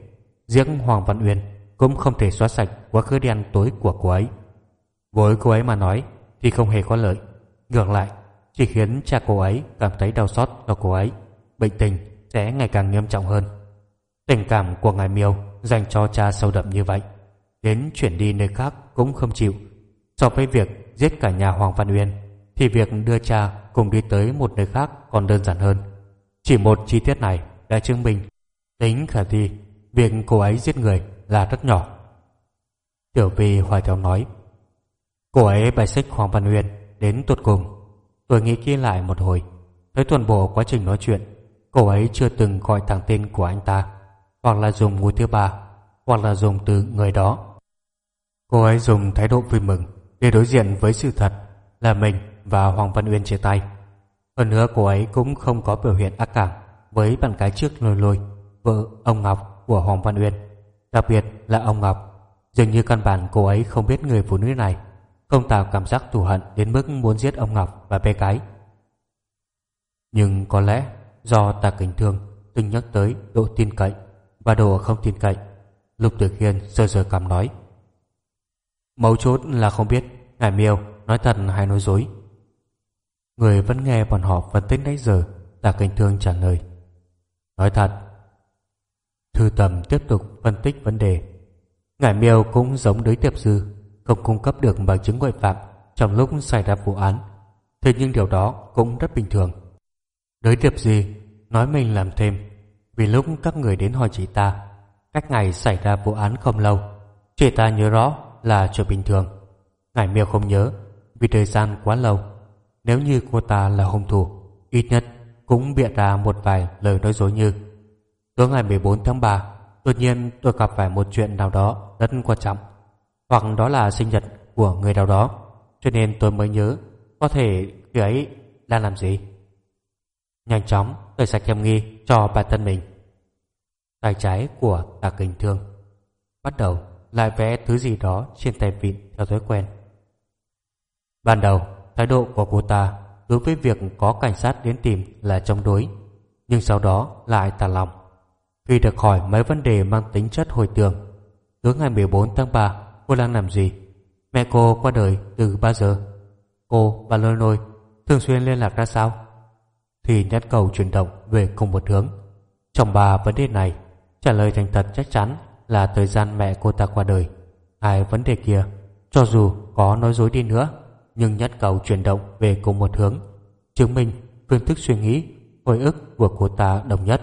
A: Riêng Hoàng Văn Uyên Cũng không thể xóa sạch quá khứ đen tối của cô ấy. Với cô ấy mà nói thì không hề có lợi. Ngược lại, chỉ khiến cha cô ấy cảm thấy đau xót cho cô ấy, Bệnh tình sẽ ngày càng nghiêm trọng hơn. Tình cảm của ngài miêu Dành cho cha sâu đậm như vậy, Đến chuyển đi nơi khác cũng không chịu. So với việc giết cả nhà Hoàng Văn Uyên, Thì việc đưa cha cùng đi tới một nơi khác còn đơn giản hơn. Chỉ một chi tiết này đã chứng minh Tính khả thi Việc cô ấy giết người là rất nhỏ. Tiểu Vi hoài theo nói Cô ấy bài xích Hoàng Văn Uyên Đến tuột cùng. Tôi nghĩ kỹ lại một hồi, Thấy toàn bộ quá trình nói chuyện, Cô ấy chưa từng gọi thẳng tên của anh ta, Hoặc là dùng ngôi thứ ba, Hoặc là dùng từ người đó. Cô ấy dùng thái độ vui mừng Để đối diện với sự thật Là mình và Hoàng Văn Uyên chia tay. Hơn nữa cô ấy cũng không có biểu hiện ác cảm Với bạn gái trước lôi lôi, Vợ ông Ngọc của Hoàng Văn Uyên. Đặc biệt là ông Ngọc, Dường như căn bản cô ấy không biết người phụ nữ này không tạo cảm giác thù hận Đến mức muốn giết ông Ngọc và bé gái. Nhưng có lẽ Do ta kính thương, từng nhắc tới độ tin cậy Và độ không tin cậy, Lục Tử Khiên sơ sơ cảm nói, Mấu chốt là không biết Ngài miêu nói thật hay nói dối. Người vẫn nghe bọn họ phân tích nãy giờ, ta kính thương trả lời, Nói thật. Thư tầm tiếp tục phân tích vấn đề Ngài miêu cũng giống đối tiệp dư không cung cấp được bằng chứng ngoại phạm Trong lúc xảy ra vụ án. Thế nhưng điều đó cũng rất bình thường. Đối tiệp gì, Nói mình làm thêm, Vì lúc các người đến hỏi chị ta, Cách ngày xảy ra vụ án không lâu, Chị ta nhớ rõ là chuyện bình thường. Ngài miêu không nhớ, Vì thời gian quá lâu. Nếu như cô ta là hung thủ, Ít nhất cũng bịa ra một vài lời nói dối như, Tối ngày 14 tháng 3 Đột nhiên tôi gặp phải một chuyện nào đó rất quan trọng. Hoặc đó là sinh nhật của người nào đó. Cho nên tôi mới nhớ, Có thể người ấy đang làm gì? Nhanh chóng tôi sạch hiểm nghi cho bản thân mình. Tay trái của tà kình thương Bắt đầu lại vẽ thứ gì đó trên tay vịn theo thói quen. Ban đầu, thái độ của cô ta đối với việc có cảnh sát đến tìm là chống đối, Nhưng sau đó lại tà lòng. Khi được hỏi mấy vấn đề mang tính chất hồi tưởng, Tối ngày 14 tháng 3 cô đang làm gì Mẹ cô qua đời từ bao giờ Cô và Lôi Lôi thường xuyên liên lạc ra sao thì nhát cầu chuyển động về cùng một hướng. Trong bà vấn đề này, trả lời thành thật chắc chắn là thời gian mẹ cô ta qua đời. Hai vấn đề kia, cho dù có nói dối đi nữa, nhưng nhát cầu chuyển động về cùng một hướng, chứng minh phương thức suy nghĩ, hồi ức của cô ta đồng nhất,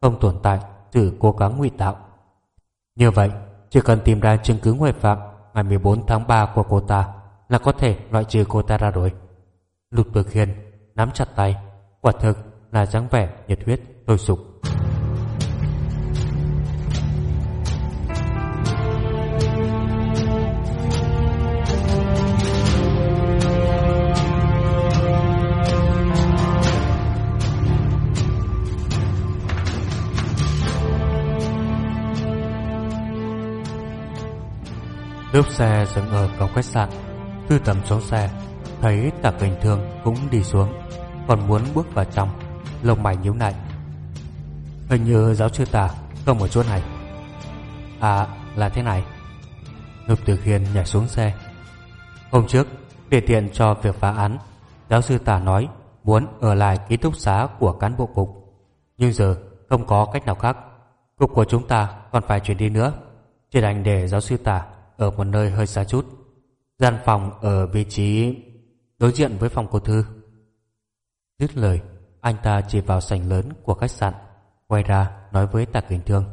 A: không tồn tại sự cố gắng ngụy tạo. Như vậy, chỉ cần tìm ra chứng cứ ngoại phạm ngày 14 tháng 3 của cô ta là có thể loại trừ cô ta ra rồi. Lục Tử Khiên nắm chặt tay, Quả thực là dáng vẻ nhiệt huyết thôi sục Lúc xe dừng ở cổng khách sạn. Thư tầm xuống xe, Thấy tạc bình thường cũng đi xuống, còn muốn bước vào trong. Lông mày nhíu lại. Hình như giáo sư tà không ở chỗ này. À là thế này. Lục Tử Khiên nhảy xuống xe. Hôm trước, Để tiện cho việc phá án, Giáo sư tà nói muốn ở lại ký túc xá của cán bộ cục. Nhưng giờ không có cách nào khác. Cục của chúng ta còn phải chuyển đi nữa. Chỉ đành để giáo sư tà ở một nơi hơi xa chút. Gian phòng ở vị trí Đối diện với phòng cô Thư. Dứt lời, Anh ta chỉ vào sảnh lớn của khách sạn, Quay ra nói với Tạ Kính Thương.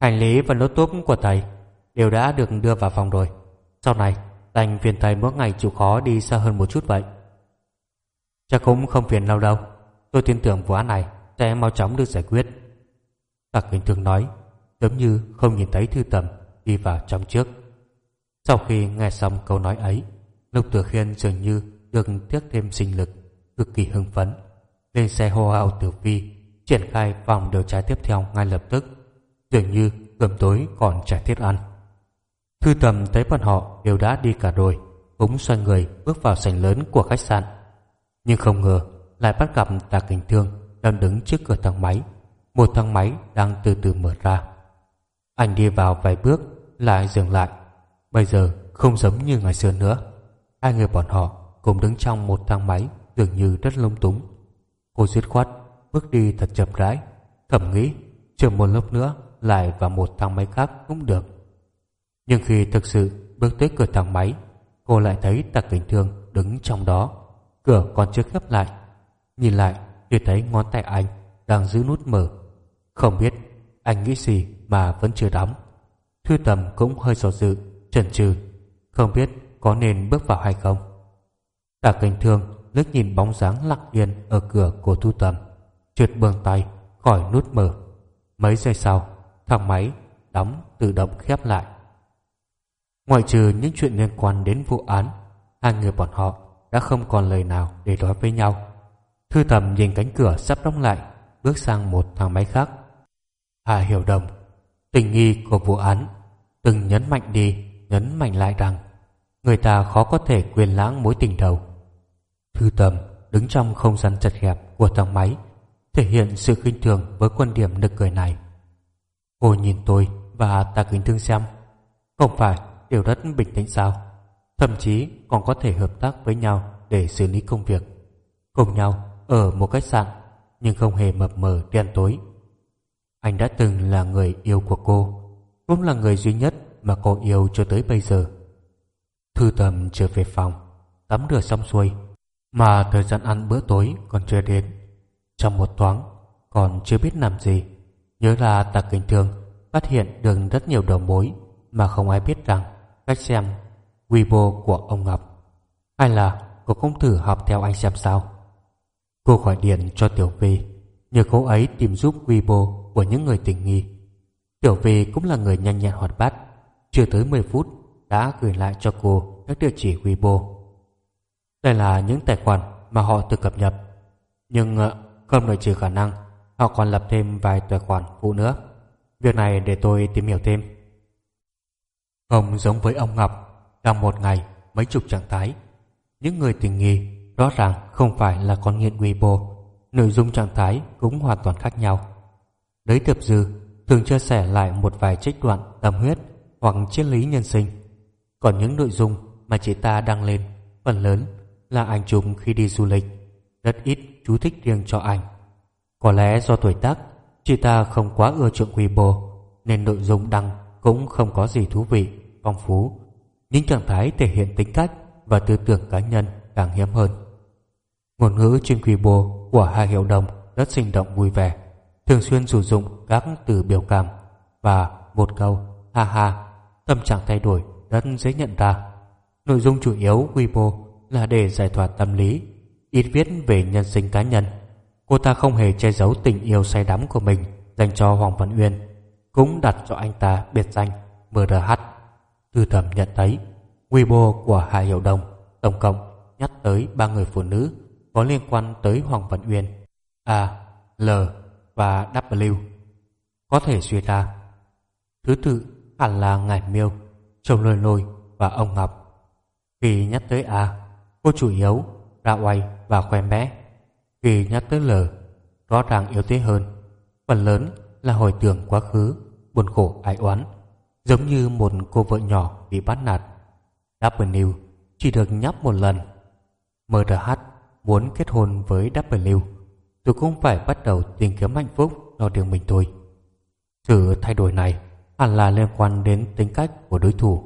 A: Hành lý và nốt tốt của thầy Đều đã được đưa vào phòng rồi. Sau này, đành phiền thầy mỗi ngày chịu khó đi xa hơn một chút vậy. Chắc cũng không phiền lâu đâu. Tôi tin tưởng vụ án này sẽ mau chóng được giải quyết. Tạ Kính Thương nói, Giống như không nhìn thấy thư tầm. Đi vào trong trước. Sau khi nghe xong câu nói ấy, Lục Tử Khiên dường như được tiếc thêm sinh lực, cực kỳ hưng phấn, lên xe hô hào tử vi, triển khai vòng điều tra tiếp theo ngay lập tức, dường như cơm tối còn trả thiết ăn. Thư tầm thấy bọn họ đều đã đi cả rồi cũng xoay người bước vào sảnh lớn của khách sạn. Nhưng không ngờ lại bắt gặp tạ kình thương đang đứng trước cửa thang máy, một thang máy đang từ từ mở ra. Anh đi vào vài bước lại dừng lại. Bây giờ không giống như ngày xưa nữa. Hai người bọn họ cùng đứng trong một thang máy dường như rất lung túng. Cô dứt khoát bước đi thật chậm rãi, thầm nghĩ chờ một lúc nữa lại vào một thang máy khác cũng được. Nhưng khi thực sự bước tới cửa thang máy, cô lại thấy tạc kính thương đứng trong đó. Cửa còn chưa khép lại. Nhìn lại thì thấy ngón tay anh đang giữ nút mở. Không biết anh nghĩ gì mà vẫn chưa đóng thư tầm cũng hơi do dự, chần chừ, không biết có nên bước vào hay không. Tả kinh thương liếc nhìn bóng dáng lặng yên ở cửa của thu tầm, trượt bường tay, khỏi nút mở. Mấy giây sau, thang máy đóng tự động khép lại. Ngoại trừ những chuyện liên quan đến vụ án, hai người bọn họ đã không còn lời nào để nói với nhau. Thư tầm nhìn cánh cửa sắp đóng lại, bước sang một thang máy khác. Hà hiểu đồng tình nghi của vụ án, từng nhấn mạnh đi, nhấn mạnh lại rằng, người ta khó có thể quyền lãng mối tình đầu. Thư tầm đứng trong không gian chật hẹp của thang máy, thể hiện sự khinh thường với quan điểm nực cười này. Cô nhìn tôi và ta kính thương xem, không phải đều rất bình tĩnh sao? Thậm chí còn có thể hợp tác với nhau để xử lý công việc, cùng nhau ở một khách sạn, nhưng không hề mập mờ đen tối anh đã từng là người yêu của cô, cũng là người duy nhất mà cô yêu cho tới bây giờ. Thư tầm trở về phòng, tắm rửa xong xuôi. Mà thời gian ăn bữa tối còn chưa đến. Trong một thoáng, Còn chưa biết làm gì. Nhớ là tạc kinh thương Phát hiện được rất nhiều đầu mối Mà không ai biết rằng Cách xem Weibo của ông Ngọc, Hay là cô cũng thử học theo anh xem sao. Cô gọi điện cho Tiểu Vi Nhờ cô ấy tìm giúp Weibo. Của những người tình nghi. Tiểu Vi cũng là người nhanh nhẹn hoạt bát. Chưa tới 10 phút, Đã gửi lại cho cô các địa chỉ Weibo. Đây là những tài khoản mà họ tự cập nhật. Nhưng ờ, không loại trừ khả năng, Họ còn lập thêm vài tài khoản phụ nữa. Việc này để tôi tìm hiểu thêm. Không giống với ông Ngọc Trong một ngày mấy chục trạng thái. Những người tình nghi Rõ ràng không phải là con nghiện Weibo. Nội dung trạng thái cũng hoàn toàn khác nhau lấy tiệp dư Thường chia sẻ lại một vài trích đoạn tâm huyết Hoặc triết lý nhân sinh Còn những nội dung mà chị ta đăng lên Phần lớn là ảnh chụp khi đi du lịch rất ít chú thích riêng cho ảnh. Có lẽ do tuổi tác, chị ta không quá ưa chuộng quy bồ nên nội dung đăng cũng không có gì thú vị, phong phú. Những trạng thái thể hiện tính cách và tư tưởng cá nhân càng hiếm hơn. Ngôn ngữ trên quy bồ của hai hiệu đồng rất sinh động vui vẻ, thường xuyên sử dụng các từ biểu cảm và một câu ha ha, tâm trạng thay đổi rất dễ nhận ra. Nội dung chủ yếu Weibo là để giải thoát tâm lý, ít viết về nhân sinh cá nhân. Cô ta không hề che giấu tình yêu say đắm của mình dành cho Hoàng Văn Uyên, cũng đặt cho anh ta biệt danh MRH. Tư thẩm nhận thấy, Weibo của Hà hiệu Đồng tổng cộng nhắc tới ba người phụ nữ có liên quan tới Hoàng Văn Uyên, A, L và W. Có thể suy ra, thứ tự hẳn là Ngải Miêu, Chồng Lôi Lôi và ông Ngọc. Khi nhắc tới A, Cô chủ yếu ra oai và khoe mẽ Khi nhắc tới L Rõ ràng yếu thế hơn phần lớn là hồi tưởng quá khứ, buồn khổ ai oán, giống như một cô vợ nhỏ bị bắt nạt. W chỉ được nhắc một lần. MRH muốn kết hôn với W, tôi cũng phải bắt đầu tìm kiếm hạnh phúc cho riêng mình thôi. Sự thay đổi này hẳn là liên quan đến tính cách của đối thủ.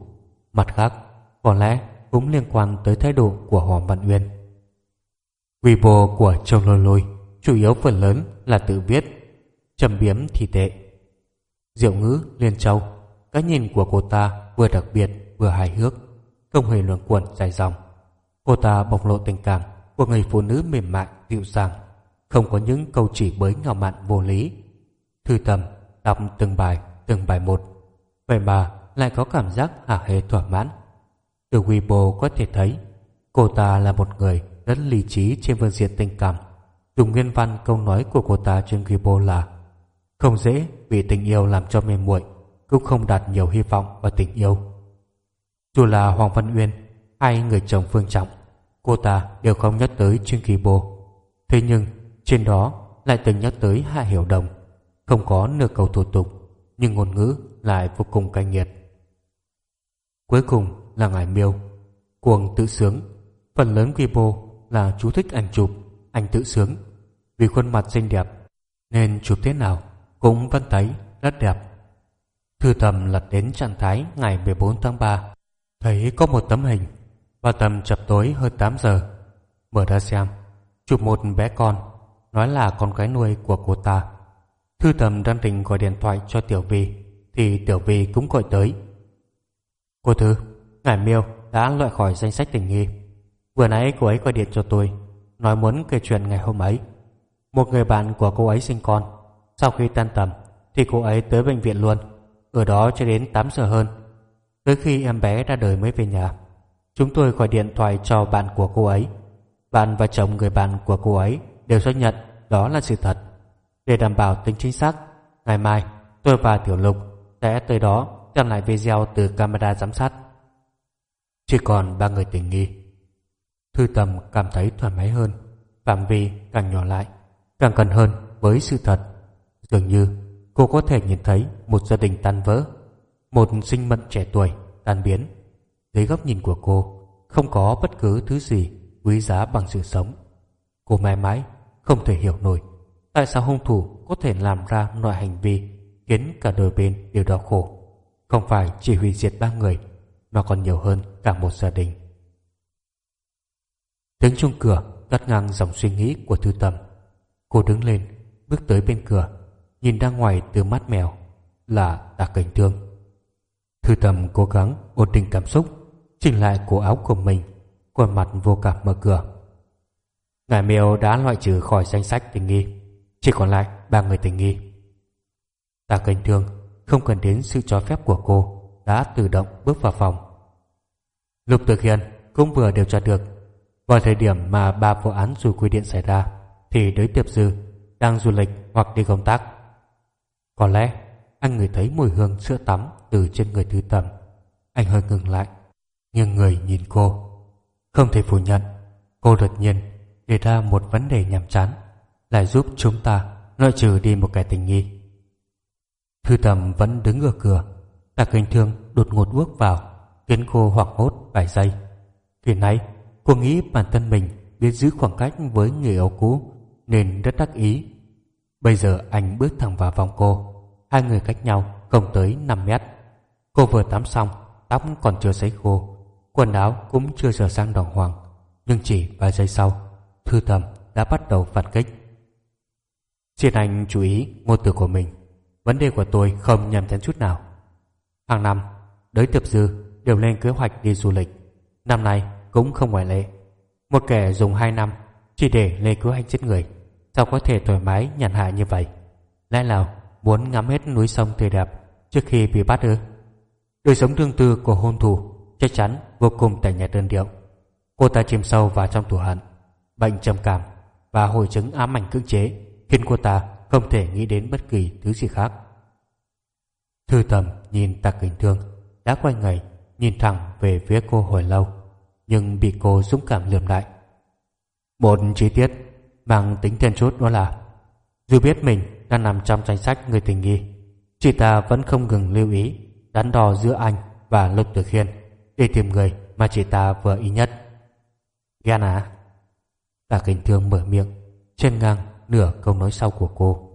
A: Mặt khác, có lẽ cũng liên quan tới thái độ của Hoàng Văn Uyên. Quy bộ của Châu Lôi Lôi chủ yếu phần lớn là tự viết, trầm biếm thì tệ. Diệu ngữ Liên Châu, cái nhìn của cô ta vừa đặc biệt vừa hài hước, không hề luồn cuộn dài dòng. Cô ta bộc lộ tình cảm của người phụ nữ mềm mại, dịu dàng, không có những câu chỉ bới ngạo mạn vô lý. Thư tầm, đọc từng bài, từng bài một, vậy mà lại có cảm giác hả hê thỏa mãn. Từ Weibo có thể thấy, cô ta là một người rất lý trí trên phương diện tình cảm. Dùng nguyên văn câu nói của cô ta trên Weibo là không dễ vì tình yêu làm cho mê muội cũng không đạt nhiều hy vọng vào tình yêu. Dù là Hoàng Văn Uyên hay người chồng Phương Trọng, cô ta đều không nhắc tới Trương Kỳ Bồ. Thế nhưng trên đó lại từng nhắc tới Hạ Hiểu Đồng, không có nửa cầu thủ tục nhưng ngôn ngữ lại vô cùng cay nghiệt. Cuối cùng là ngài miêu, cuồng tự sướng, phần lớn quy mô là chú thích ảnh chụp, ảnh tự sướng. Vì khuôn mặt xinh đẹp nên chụp thế nào cũng vẫn thấy rất đẹp. Thư tầm lật đến trạng thái ngày 14 tháng 3, thấy có một tấm hình vào tầm chập tối hơn 8 giờ. Mở ra xem, chụp một bé con, nói là con gái nuôi của cô ta. Thư tầm đang định gọi điện thoại cho Tiểu Vi thì Tiểu Vi cũng gọi tới. Cô Thư, ngài Miêu đã loại khỏi danh sách tình nghi. Vừa nãy cô ấy gọi điện cho tôi, nói muốn kể chuyện ngày hôm ấy. Một người bạn của cô ấy sinh con. Sau khi tan tầm thì cô ấy tới bệnh viện luôn, ở đó cho đến 8 giờ hơn. Tới khi em bé ra đời mới về nhà, chúng tôi gọi điện thoại cho bạn của cô ấy. Bạn và chồng người bạn của cô ấy đều xác nhận đó là sự thật. Để đảm bảo tính chính xác, ngày mai tôi và Tiểu Lục sẽ tới đó xem lại video từ camera giám sát. Chỉ còn ba người tình nghi. Thư Tầm cảm thấy thoải mái hơn, phạm vi càng nhỏ lại, càng gần hơn với sự thật. Dường như cô có thể nhìn thấy một gia đình tan vỡ, một sinh mệnh trẻ tuổi tan biến. Dưới góc nhìn của cô, không có bất cứ thứ gì quý giá bằng sự sống. Cô mãi mãi không thể hiểu nổi tại sao hung thủ có thể làm ra loại hành vi khiến cả đôi bên đều đau khổ. Không phải chỉ hủy diệt ba người, mà còn nhiều hơn cả một gia đình. Tiếng chuông cửa cắt ngang dòng suy nghĩ của Thư Tâm. Cô đứng lên, bước tới bên cửa, nhìn ra ngoài từ mắt mèo là tạ cảnh thương. Thư Tâm cố gắng ổn định cảm xúc, chỉnh lại cổ áo của mình, khuôn mặt vô cảm mở cửa. Ngài Miêu đã loại trừ khỏi danh sách tình nghi, chỉ còn lại ba người tình nghi. Tạ Kinh thương không cần đến sự cho phép của cô đã tự động bước vào phòng. Lục Thực Hiền cũng vừa điều tra được vào thời điểm mà ba vụ án dù quy điện xảy ra thì đối tiệp dư đang du lịch hoặc đi công tác. Có lẽ anh người thấy mùi hương sữa tắm từ trên người thứ tầm. Anh hơi ngừng lại, nhưng người nhìn cô. Không thể phủ nhận, cô đột nhiên đề ra một vấn đề nhàm chán lại giúp chúng ta loại trừ đi một kẻ tình nghi. Thư tầm vẫn đứng ở cửa, tạ hình thương đột ngột bước vào, khiến cô hoảng hốt vài giây. Khi nãy, cô nghĩ bản thân mình biết giữ khoảng cách với người yêu cũ nên rất đắc ý. Bây giờ anh bước thẳng vào vòng cô, hai người cách nhau không tới 5 mét. Cô vừa tắm xong, tóc còn chưa sấy khô, quần áo cũng chưa sửa sang đàng hoàng, nhưng chỉ vài giây sau, thư thầm đã bắt đầu phản kích. Xin anh chú ý ngôn từ của mình. Vấn đề của tôi không nhầm chán chút nào. Hàng năm, đới tiệp dư đều lên kế hoạch đi du lịch. Năm nay cũng không ngoại lệ. Một kẻ dùng 2 năm chỉ để lên kế hoạch giết người. Sao có thể thoải mái nhàn hạ như vậy? Lẽ nào muốn ngắm hết núi sông tươi đẹp trước khi bị bắt ư? Đời sống tương tư của hôn thủ chắc chắn vô cùng tẻ nhạt đơn điệu. Cô ta chìm sâu vào trong tủ hận, bệnh trầm cảm và hội chứng ám ảnh cưỡng chế, khiến cô ta không thể nghĩ đến bất kỳ thứ gì khác. Thư tầm nhìn tạc kính thương, đã quay người nhìn thẳng về phía cô hồi lâu, nhưng bị cô dũng cảm lườm lại. Một chi tiết mang tính then chốt đó là, dù biết mình đang nằm trong danh sách người tình nghi. Chị ta vẫn không ngừng lưu ý, đắn đo giữa anh và Lục Tử Khiên để tìm người mà chị ta vừa ý nhất. Ghen à? Tạ Kinh Thương mở miệng, trên ngang nửa câu nói sau của cô.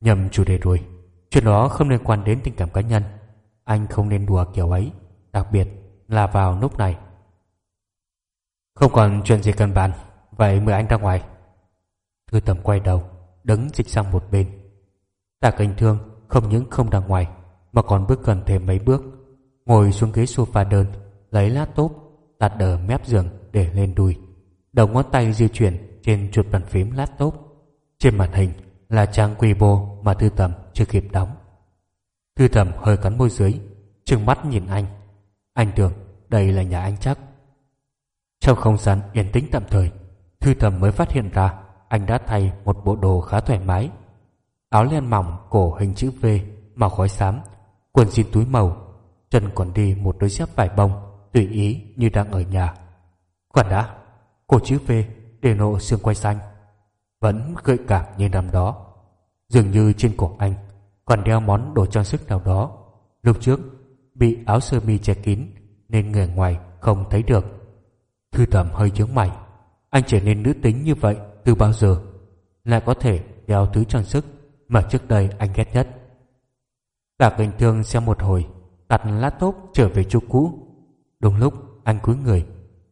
A: Nhầm chủ đề rồi, chuyện đó không liên quan đến tình cảm cá nhân. Anh không nên đùa kiểu ấy, đặc biệt là vào lúc này. Không còn chuyện gì cần bàn, vậy mời anh ra ngoài. Thư tầm quay đầu, đứng dịch sang một bên. Tạ Kinh Thương không những không ra ngoài, mà còn bước gần thêm mấy bước, ngồi xuống ghế sofa đơn, lấy laptop đặt ở mép giường để lên đùi. Đầu ngón tay di chuyển trên chuột bàn phím laptop. Trên màn hình là trang Weibo mà Thư Tầm chưa kịp đóng. Thư Tầm hơi cắn môi dưới, trừng mắt nhìn anh. Anh tưởng đây là nhà anh chắc. Trong không gian yên tĩnh tạm thời, Thư Tầm mới phát hiện ra anh đã thay một bộ đồ khá thoải mái. Áo len mỏng cổ hình chữ V màu khói xám, quần jean túi màu, chân còn đi một đôi dép vải bông tùy ý như đang ở nhà. Khoan đã, cổ chữ V để lộ xương quay xanh, vẫn gợi cảm như năm đó. Dường như trên cổ anh còn đeo món đồ trang sức nào đó. Lúc trước bị áo sơ mi che kín nên người ngoài không thấy được. Thư tầm hơi nhướng mày. Anh trở nên nữ tính như vậy từ bao giờ? Lại có thể đeo thứ trang sức mà trước đây anh ghét nhất. Tạ bình Thương xem một hồi, đặt laptop trở về chỗ cũ. Đúng lúc anh cúi người,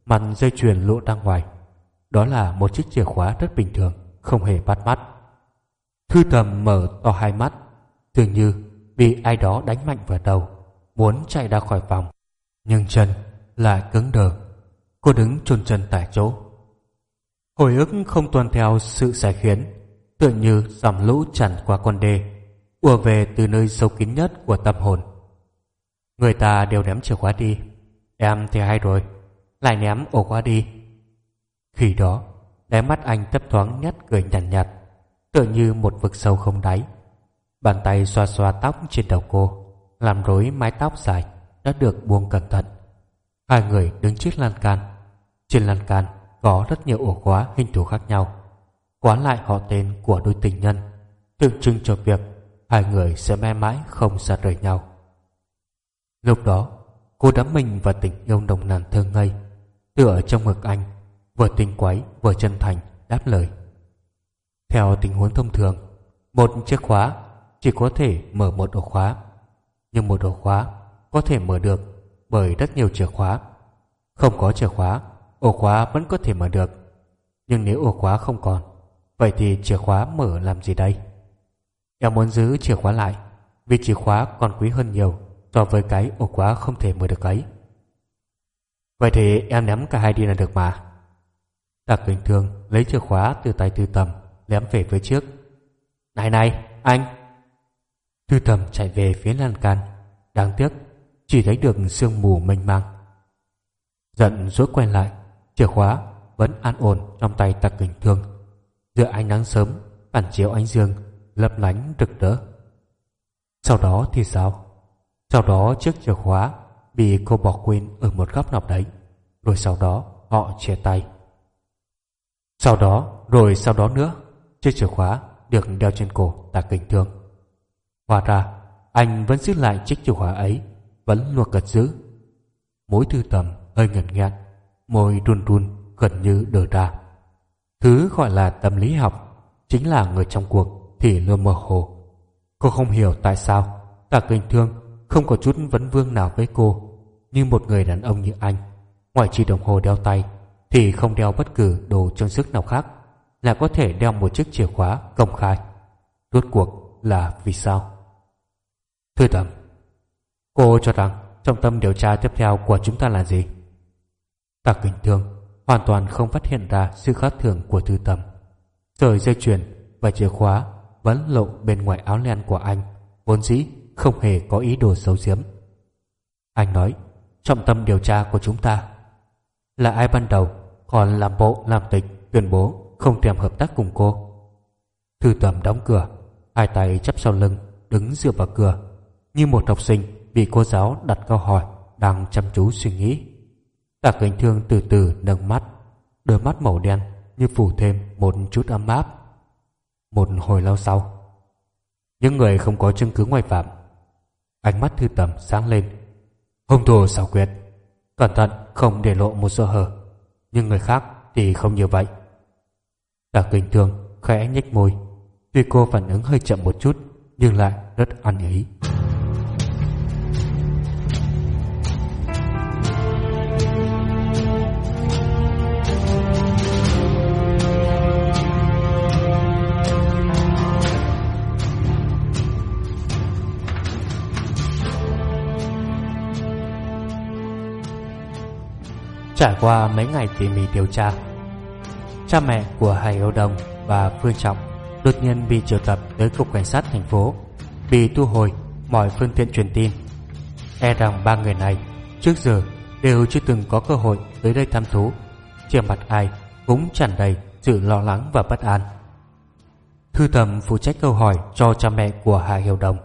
A: mặt dây chuyền lộ ra ngoài. Đó là một chiếc chìa khóa rất bình thường, không hề bắt mắt. Thư tầm mở to hai mắt, dường như bị ai đó đánh mạnh vào đầu, muốn chạy ra khỏi phòng. Nhưng chân lại cứng đờ. Cô đứng chôn chân tại chỗ. Hồi ức không tuân theo sự sai khiến, tựa như dòng lũ tràn qua con đê ùa về từ nơi sâu kín nhất của tâm hồn. Người ta đều ném chìa khóa đi, em thì hay rồi, lại ném ổ qua đi. Khi đó, đáy mắt anh thấp thoáng nhất cười nhàn nhạt, nhạt, tựa như một vực sâu không đáy. Bàn tay xoa xoa tóc trên đầu cô, làm rối mái tóc dài đã được buông cẩn thận. Hai người đứng trước lan can. Trên lan can có rất nhiều ổ khóa hình thù khác nhau. Khóa lại họ tên của đôi tình nhân, tượng trưng cho việc hai người sẽ mãi mãi không xa rời nhau. Lúc đó, cô đắm mình và tình yêu nồng nàn thơ ngây, tựa trong ngực anh, vừa tinh quái vừa chân thành đáp lời. Theo tình huống thông thường, một chiếc khóa chỉ có thể mở một ổ khóa, nhưng một ổ khóa có thể mở được bởi rất nhiều chìa khóa. Không có chìa khóa, ổ khóa vẫn có thể mở được. Nhưng nếu ổ khóa không còn, vậy thì chìa khóa mở làm gì đây? Em muốn giữ chìa khóa lại Vì chìa khóa còn quý hơn nhiều So với cái ổ khóa không thể mở được ấy Vậy thì em ném cả hai đi là được mà. Tạc bình thường lấy chìa khóa từ tay tư tầm Ném về phía trước. Này này, anh! Tư tầm chạy về phía lan can. Đáng tiếc, Chỉ thấy được sương mù mênh mang. Giận rối quay lại, Chìa khóa vẫn an ổn trong tay tạc bình thường Giữa ánh nắng sớm, Phản chiếu ánh dương, lấp lánh rực rỡ. Sau đó thì sao? Sau đó chiếc chìa khóa bị cô bỏ quên ở một góc nào đấy. Rồi sau đó họ chia tay. Sau đó, rồi sau đó nữa, chiếc chìa khóa được đeo trên cổ tạ kinh thương. Hóa ra, anh vẫn giữ lại chiếc chìa khóa ấy, vẫn luôn cất giữ. Mối thư tầm hơi ngẩn ngạn, môi run run gần như đờ ra. Thứ gọi là tâm lý học chính là người trong cuộc thì luôn mơ hồ. Cô không hiểu tại sao Tạ Kinh Thương không có chút vấn vương nào với cô như một người đàn ông như anh. Ngoài chỉ đồng hồ đeo tay, thì không đeo bất cứ đồ trang sức nào khác, là có thể đeo một chiếc chìa khóa công khai. Rốt cuộc là vì sao? Thư tầm Cô cho rằng trọng tâm điều tra tiếp theo của chúng ta là gì? Tạ Kinh Thương, hoàn toàn không phát hiện ra sự khác thường của thư tầm. Sợi dây chuyền và chìa khóa vẫn lộ bên ngoài áo len của anh, vốn dĩ không hề có ý đồ xấu xiếm anh nói trọng tâm điều tra của chúng ta là ai ban đầu còn làm bộ làm tịch tuyên bố không thèm hợp tác cùng cô thư tầm đóng cửa hai tay chắp sau lưng đứng dựa vào cửa như một học sinh bị cô giáo đặt câu hỏi đang chăm chú suy nghĩ tạ kính thương từ từ nâng mắt đôi mắt màu đen như phủ thêm một chút ấm áp Một hồi lâu sau, những người không có chứng cứ ngoại phạm, ánh mắt thư tầm sáng lên. Hung thủ xảo quyệt, cẩn thận không để lộ một sơ hở, nhưng người khác thì không như vậy. Tạ kinh thương khẽ nhếch môi, tuy cô phản ứng hơi chậm một chút nhưng lại rất ăn ý. Trải qua mấy ngày tỉ mỉ điều tra, Cha mẹ của Hải Yêu Đồng và Phương Trọng đột nhiên bị triệu tập tới cục cảnh sát thành phố, bị thu hồi mọi phương tiện truyền tin. E rằng ba người này trước giờ đều chưa từng có cơ hội tới đây thăm thú, trên mặt ai cũng tràn đầy sự lo lắng và bất an. Thư tầm phụ trách câu hỏi cho cha mẹ của Hà Hiểu Đồng,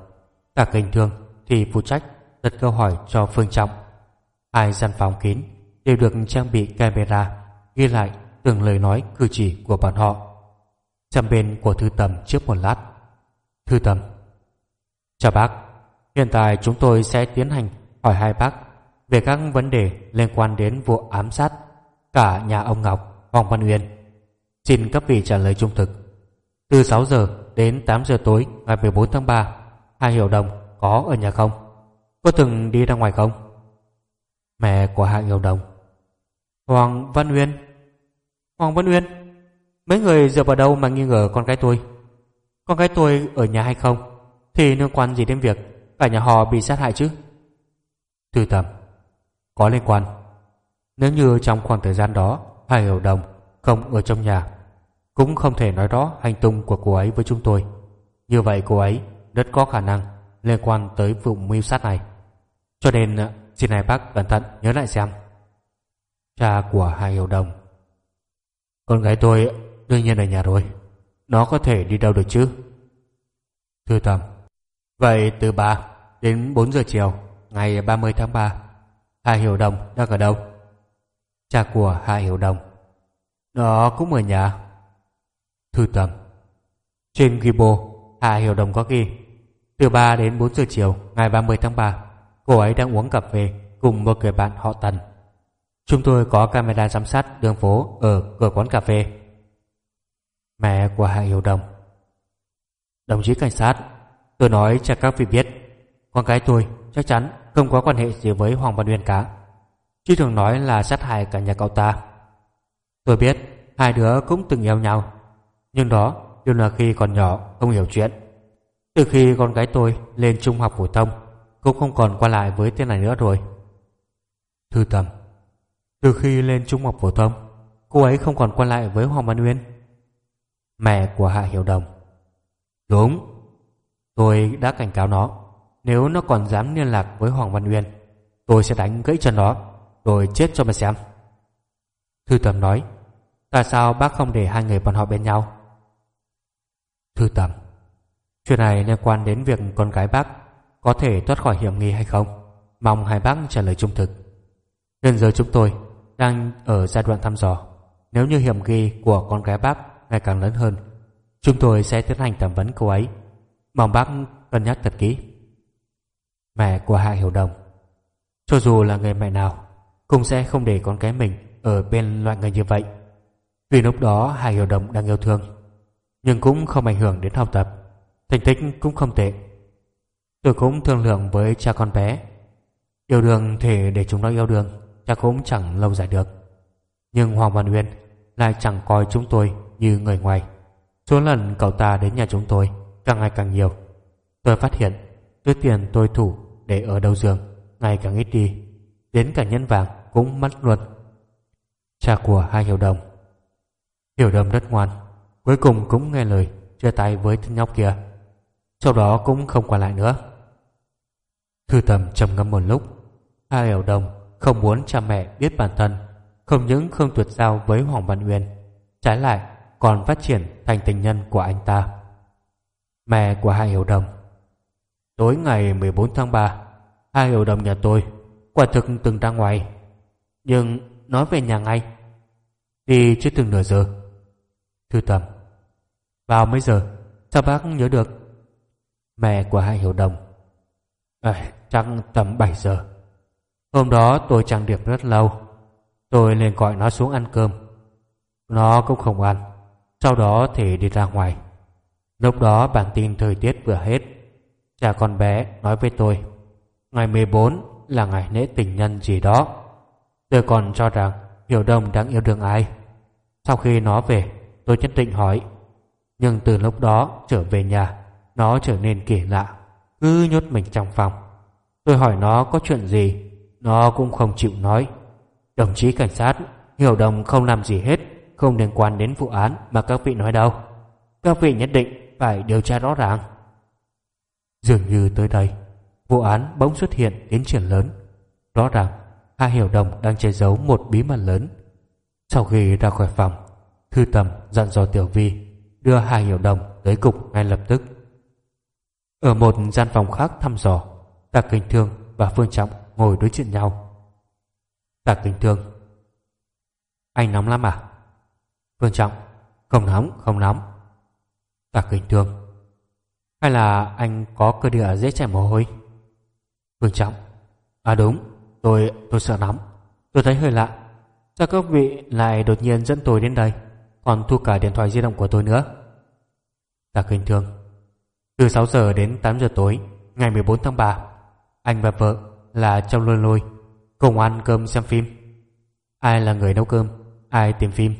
A: cả cảnh thương thì phụ trách đặt câu hỏi cho Phương Trọng. Hai gian phòng kín đều được trang bị camera, ghi lại từng lời nói cử chỉ của bọn họ. Chăm bên của thư tầm trước một lát. Thư tầm, chào bác, hiện tại chúng tôi sẽ tiến hành hỏi hai bác về các vấn đề liên quan đến vụ ám sát cả nhà ông ngọc, hoàng văn uyên. Xin các vị trả lời trung thực. Từ 6 giờ đến 8 giờ tối ngày 14 tháng 3 hai hiệu đồng có ở nhà không? Có từng đi ra ngoài không? Mẹ của hai hiểu đồng hoàng văn uyên. Hoàng văn uyên, Mấy người dựa vào đâu mà nghi ngờ con gái tôi? Con gái tôi ở nhà hay không? Thì liên quan gì đến việc Cả nhà họ bị sát hại chứ? Thư tầm, Có liên quan. Nếu như trong khoảng thời gian đó, Hai hiểu đồng không ở trong nhà, Cũng không thể nói rõ hành tung của cô ấy với chúng tôi. Như vậy cô ấy rất có khả năng liên quan tới vụ mưu sát này. Cho nên, xin hai bác cẩn thận nhớ lại xem. Cha của hai hiểu đồng. Con gái tôi Đương nhiên ở nhà rồi. Nó có thể đi đâu được chứ? Thư tầm Vậy từ 3 đến 4 giờ chiều, Ngày 30 tháng 3 Hà Hiểu Đồng đang ở đâu? Cha của Hà Hiểu Đồng. Nó cũng ở nhà. Thư tầm Trên ghi bô Hà Hiểu Đồng có ghi, Từ 3 đến 4 giờ chiều, Ngày 30 tháng 3 Cô ấy đang uống cà phê Cùng một người bạn họ Tần. Chúng tôi có camera giám sát đường phố Ở cửa quán cà phê. Mẹ của Hạ Hiểu Đồng. Đồng chí cảnh sát, Tôi nói cho các vị biết, Con gái tôi chắc chắn không có quan hệ gì với Hoàng Văn Uyên cả. Chứ thường nói là sát hại cả nhà cậu ta. Tôi biết Hai đứa cũng từng yêu nhau, Nhưng đó đều là khi còn nhỏ Không hiểu chuyện. Từ khi con gái tôi lên trung học phổ thông Cũng không còn qua lại với tên này nữa rồi. Thư tầm từ khi lên trung học phổ thông, Cô ấy không còn qua lại với Hoàng Văn Uyên. Mẹ của Hạ Hiểu Đồng. Đúng, Tôi đã cảnh cáo nó. Nếu nó còn dám liên lạc với Hoàng Văn Uyên, Tôi sẽ đánh gãy chân nó, Rồi chết cho mà xem. Thư Tầm nói, Tại sao bác không để hai người bọn họ bên nhau? Thư Tầm Chuyện này liên quan đến việc con gái bác Có thể thoát khỏi hiểm nghi hay không? Mong hai bác trả lời trung thực. Hiện giờ chúng tôi đang ở giai đoạn thăm dò. Nếu như hiểm nghi của con gái bác ngày càng lớn hơn, chúng tôi sẽ tiến hành thẩm vấn cô ấy. Mong bác cân nhắc thật kỹ. Mẹ của hạ hiểu đồng, cho dù là người mẹ nào, cũng sẽ không để con cái mình ở bên loại người như vậy. Vì lúc đó hạ hiểu đồng đang yêu thương, nhưng cũng không ảnh hưởng đến học tập. Thành tích cũng không tệ. Tôi cũng thương lượng với cha con bé. Yêu đương thì để chúng nó yêu đương chắc cũng chẳng lâu dài được nhưng hoàng văn uyên lại chẳng coi chúng tôi như người ngoài. Số lần cậu ta đến nhà chúng tôi càng ngày càng nhiều. Tôi phát hiện túi tiền tôi thủ để ở đầu giường, ngày càng ít đi. Đến cả nhân vàng cũng mất luôn. Cha của hai hiểu đồng. Hiểu đồng rất ngoan. Cuối cùng cũng nghe lời chia tay với thân nhóc kia. Sau đó cũng không qua lại nữa. Thư tầm trầm ngâm một lúc. Hai hiểu đồng không muốn cha mẹ biết bản thân không những không tuyệt giao với Hoàng Văn Uyên trái lại còn phát triển thành tình nhân của anh ta. Mẹ của hai hiểu đồng. Tối ngày 14 tháng 3 Hai hiểu đồng nhà tôi Quả thực từng ra ngoài Nhưng nói về nhà ngay Đi chưa từng nửa giờ. Thư tầm Vào mấy giờ? Sao bác nhớ được? Mẹ của hai hiểu đồng à, Chắc tầm 7 giờ. Hôm đó tôi trang điểm rất lâu. Tôi liền gọi nó xuống ăn cơm. Nó cũng không ăn. Sau đó thì đi ra ngoài. Lúc đó bản tin thời tiết vừa hết. Cha con bé nói với tôi, Ngày 14 là ngày lễ tình nhân gì đó. Tôi còn cho rằng Hiểu Đông đang yêu đương ai. Sau khi nó về, Tôi nhất định hỏi. Nhưng từ lúc đó trở về nhà, Nó trở nên kỳ lạ, Cứ nhốt mình trong phòng. Tôi hỏi nó có chuyện gì. Nó cũng không chịu nói. Đồng chí cảnh sát, Hiểu đồng không làm gì hết, Không liên quan đến vụ án mà các vị nói đâu. Các vị nhất định phải điều tra rõ ràng. Dường như tới đây, Vụ án bỗng xuất hiện tiến triển lớn. Rõ ràng Hà Hiểu Đồng đang che giấu một bí mật lớn. Sau khi ra khỏi phòng, Thư Tầm dặn dò Tiểu Vi Đưa Hà Hiểu Đồng tới cục ngay lập tức. Ở một gian phòng khác thăm dò Tạc Kinh Thương và Phương Trọng ngồi đối chuyện nhau. Tạ Kinh Thương. Anh nóng lắm à? Phương Trọng Không nóng, không nóng. Tạ Kinh Thương. Hay là anh có cơ địa dễ chảy mồ hôi? Phương Trọng À đúng Tôi, tôi sợ lắm Tôi thấy hơi lạ. Sao các vị lại đột nhiên dẫn tôi đến đây? Còn thu cả điện thoại di động của tôi nữa. Tạ Kinh Thương. Từ 6 giờ đến 8 giờ tối Ngày 14 tháng 3 Anh và vợ là trong lôi lôi, Cùng ăn cơm xem phim. Ai là người nấu cơm, Ai tìm phim.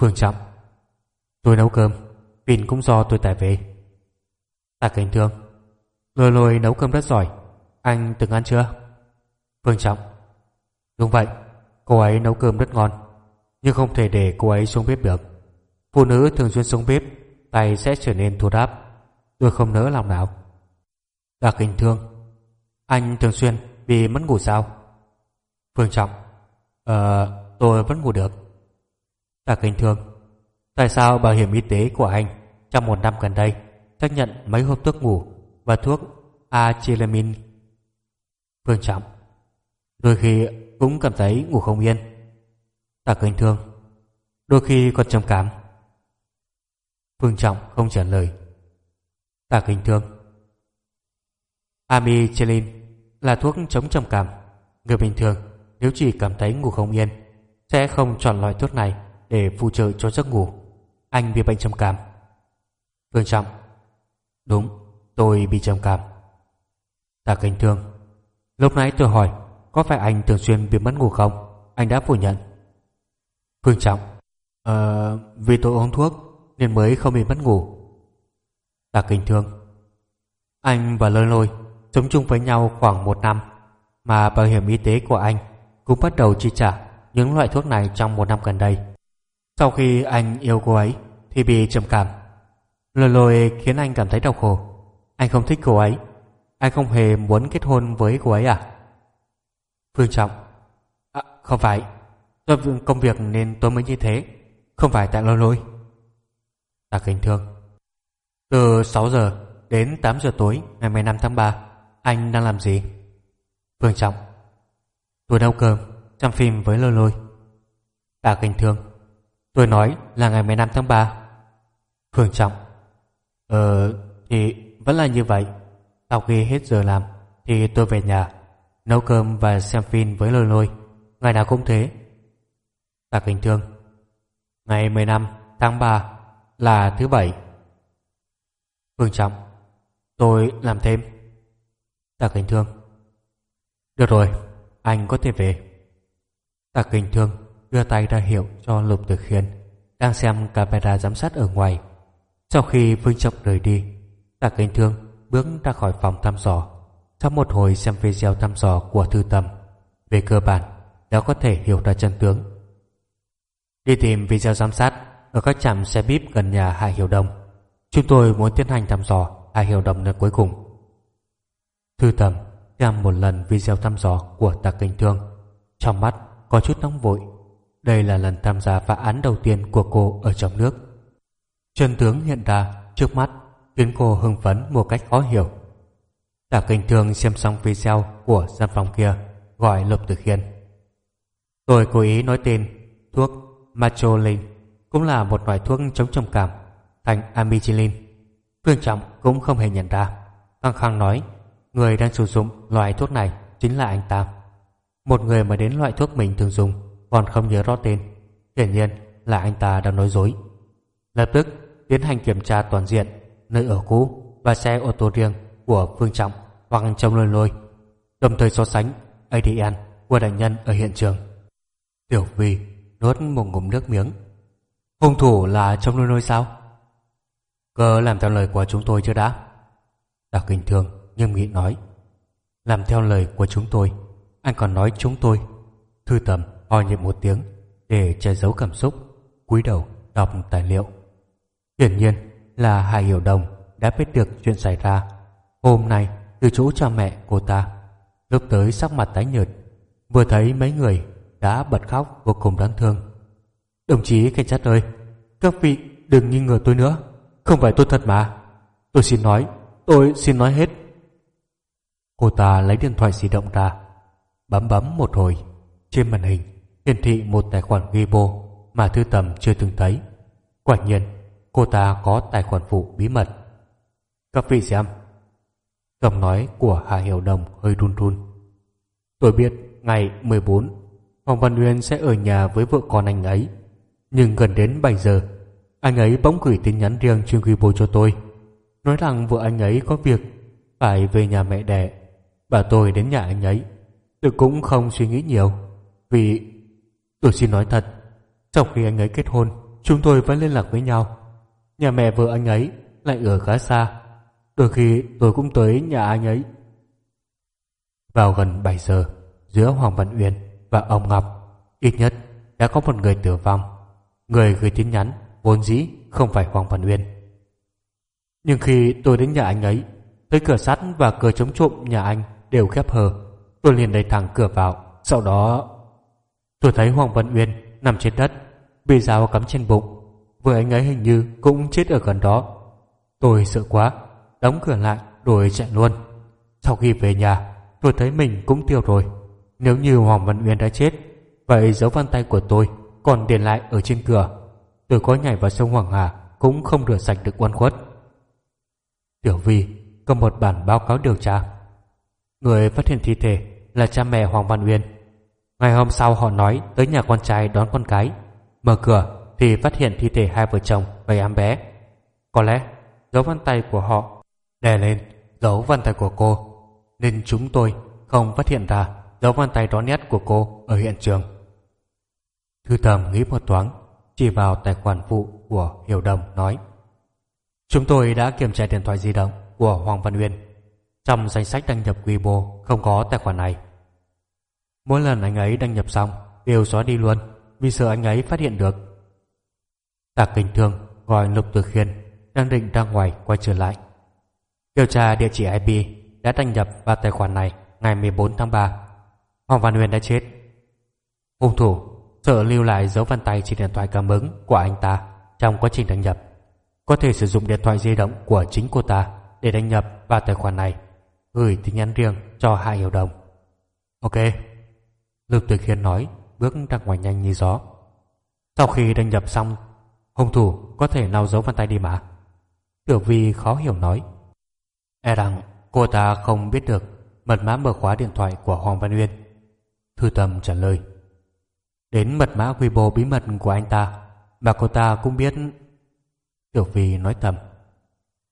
A: Phương Trọng, Tôi nấu cơm, Pin cũng do tôi tải về. Tạ Kinh Thương, Lôi lôi nấu cơm rất giỏi, Anh từng ăn chưa? Phương Trọng, Đúng vậy, Cô ấy nấu cơm rất ngon, Nhưng không thể để cô ấy xuống bếp được. Phụ nữ thường xuyên xuống bếp, Tay sẽ trở nên thua đáp Tôi không nỡ lòng nào. Đặc kinh thương anh thường xuyên bị mất ngủ sao? Phương Trọng Ờ tôi vẫn ngủ được. Tạ kinh thương, Tại sao bảo hiểm y tế của anh Trong một năm gần đây Xác nhận mấy hộp thuốc ngủ Và thuốc Achilamin? Phương Trọng, Đôi khi cũng cảm thấy ngủ không yên. Tạ kinh thương, Đôi khi còn trầm cảm. Phương Trọng không trả lời. Tạ kinh thương Amicillin là thuốc chống trầm cảm. Người bình thường nếu chỉ cảm thấy ngủ không yên Sẽ không chọn loại thuốc này Để phụ trợ cho giấc ngủ. Anh bị bệnh trầm cảm. Phương Trọng. Đúng, tôi bị trầm cảm. Tạ kinh thương. Lúc nãy tôi hỏi có phải anh thường xuyên bị mất ngủ không? Anh đã phủ nhận. Phương Trọng. Ờ vì tôi uống thuốc Nên mới không bị mất ngủ. Tạ Kinh Thương. Anh và Lôi Lôi Sống chung với nhau khoảng một năm Mà bảo hiểm y tế của anh Cũng bắt đầu chi trả những loại thuốc này trong một năm gần đây. Sau khi anh yêu cô ấy Thì bị trầm cảm. Lôi Lôi khiến anh cảm thấy đau khổ. Anh không thích cô ấy. Anh không hề muốn kết hôn với cô ấy à? Phương Trọng à, Không phải. Do công việc nên tôi mới như thế Không phải tại lôi lôi. Tạc hình Thương Từ 6 giờ đến 8 giờ tối Ngày 15 tháng 3 anh đang làm gì? Phương Trọng, Tôi nấu cơm, Xem phim với lôi lôi. Tạ Kinh Thương. Tôi nói là ngày 15 tháng 3 Phương Trọng Ờ thì vẫn là như vậy. Sau khi hết giờ làm, Thì tôi về nhà, Nấu cơm và xem phim với lôi lôi. Ngày nào cũng thế. Tạ Kinh Thương. Ngày 15 tháng 3 là thứ bảy. Phương Trọng, Tôi làm thêm. Tạ Kinh Thương. Được rồi, anh có thể về. Tạ Kinh Thương đưa tay ra hiệu cho Lục Tử Khiên đang xem camera giám sát ở ngoài. Sau khi Vương Trọng rời đi, Tạ Kinh Thương bước ra khỏi phòng thăm dò sau một hồi xem video thăm dò của Thư Tâm. Về cơ bản đã có thể hiểu ra chân tướng. Đi tìm video giám sát Ở các trạm xe bíp gần nhà Hạ Hiểu Đông. Chúng tôi muốn tiến hành thăm dò Hạ Hiểu Đông lần cuối cùng. Thư tầm xem một lần video thăm dò của Tạc Kinh Thương Trong mắt có chút nóng vội Đây là lần tham gia phá án đầu tiên của cô ở trong nước Chân tướng hiện ra trước mắt khiến cô hưng phấn một cách khó hiểu Tạ Kinh Thương xem xong video của gian phòng kia gọi Lục Tử Khiên. Tôi cố ý nói tên thuốc Macholin cũng là một loại thuốc chống trầm cảm thành Amicillin. Phương Trọng cũng không hề nhận ra. Khăng khăng nói, người đang sử dụng loại thuốc này chính là anh ta. Một người mà đến loại thuốc mình thường dùng còn không nhớ rõ tên. Hiển nhiên là anh ta đang nói dối. Lập tức tiến hành kiểm tra toàn diện nơi ở cũ và xe ô tô riêng của Phương Trọng hoặc Trông lôi lôi, đồng thời so sánh ADN của đại nhân ở hiện trường. Tiểu Vi nuốt một ngụm nước miếng. Hung thủ là Trông lôi lôi sao? Cơ làm theo lời của chúng tôi chưa đã? Đặc kinh thường nghiêm nghị nói. Làm theo lời của chúng tôi, anh còn nói chúng tôi. Thư tầm ho nhịp một tiếng để che giấu cảm xúc, cúi đầu đọc tài liệu. Hiển nhiên là Hải Hiểu Đồng đã biết được chuyện xảy ra. Hôm nay từ chỗ cha mẹ cô ta, lúc tới sắc mặt tái nhợt, vừa thấy mấy người đã bật khóc vô cùng đáng thương. Đồng chí cảnh sát ơi, các vị đừng nghi ngờ tôi nữa, không phải tôi thật mà. Tôi xin nói, tôi xin nói hết. Cô ta lấy điện thoại di động ra, bấm bấm một hồi, trên màn hình hiển thị một tài khoản Weibo mà Thư Tầm chưa từng thấy. Quả nhiên, cô ta có tài khoản phụ bí mật. Các vị xem. Giọng nói của Hà Hiểu Đồng hơi run run. Tôi biết ngày 14 Hoàng Văn uyên sẽ ở nhà với vợ con anh ấy. Nhưng gần đến 7 giờ, anh ấy bỗng gửi tin nhắn riêng trên Weibo cho tôi. Nói rằng vợ anh ấy có việc phải về nhà mẹ đẻ. Bà tôi đến nhà anh ấy. Tôi cũng không suy nghĩ nhiều. Vì tôi xin nói thật, sau khi anh ấy kết hôn, chúng tôi vẫn liên lạc với nhau. Nhà mẹ vợ anh ấy lại ở khá xa. Đôi khi tôi cũng tới nhà anh ấy. Vào gần 7 giờ, giữa Hoàng Văn Uyên và ông Ngọc, ít nhất đã có một người tử vong. Người gửi tin nhắn vốn dĩ không phải Hoàng Văn Uyên. Nhưng khi tôi đến nhà anh ấy, thấy cửa sắt và cửa chống trộm nhà anh đều khép hờ. Tôi liền đẩy thẳng cửa vào, sau đó tôi thấy Hoàng Văn Uyên nằm trên đất, bị dao cắm trên bụng. Vừa anh ấy hình như cũng chết ở gần đó. Tôi sợ quá, đóng cửa lại rồi chạy luôn. Sau khi về nhà, tôi thấy mình cũng tiêu rồi. Nếu như Hoàng Văn Uyên đã chết, vậy dấu vân tay của tôi còn để lại ở trên cửa. Tôi có nhảy vào sông Hoàng Hà cũng không rửa sạch được oan khuất. Tiểu Vi cầm một bản báo cáo điều tra. Người phát hiện thi thể là cha mẹ Hoàng Văn Uyên. Ngày hôm sau họ nói tới nhà con trai đón con cái. Mở cửa thì phát hiện thi thể hai vợ chồng và em bé. Có lẽ dấu vân tay của họ đè lên, dấu vân tay của cô nên chúng tôi không phát hiện ra dấu vân tay rõ nét của cô ở hiện trường. Thư thầm nghĩ một thoáng, chỉ vào tài khoản phụ của Hiểu Đồng nói, Chúng tôi đã kiểm tra điện thoại di động của Hoàng Văn Uyên. Trong danh sách đăng nhập Weibo không có tài khoản này. Mỗi lần anh ấy đăng nhập xong đều xóa đi luôn vì sợ anh ấy phát hiện được. Tạc Kinh Thương gọi Lục Tử Khiên đang định ra ngoài quay trở lại. Điều tra địa chỉ IP đã đăng nhập vào tài khoản này ngày 14 tháng 3. Hoàng Văn Huyền đã chết. Hung thủ sợ lưu lại dấu vân tay trên điện thoại cảm ứng của anh ta trong quá trình đăng nhập. Có thể sử dụng điện thoại di động của chính cô ta để đăng nhập vào tài khoản này, gửi tin nhắn riêng cho hai Hiểu Đồng. Ok. Lục Tuyệt Hiền nói, bước ra ngoài nhanh như gió. Sau khi đăng nhập xong, hung thủ có thể lau dấu vân tay đi mà. Tiểu Vi khó hiểu nói. E rằng cô ta không biết được mật mã mở khóa điện thoại của Hoàng Văn Uyên. Thư Tâm trả lời. Đến mật mã Weibo bí mật của anh ta mà cô ta cũng biết. Tiểu Vi nói thầm.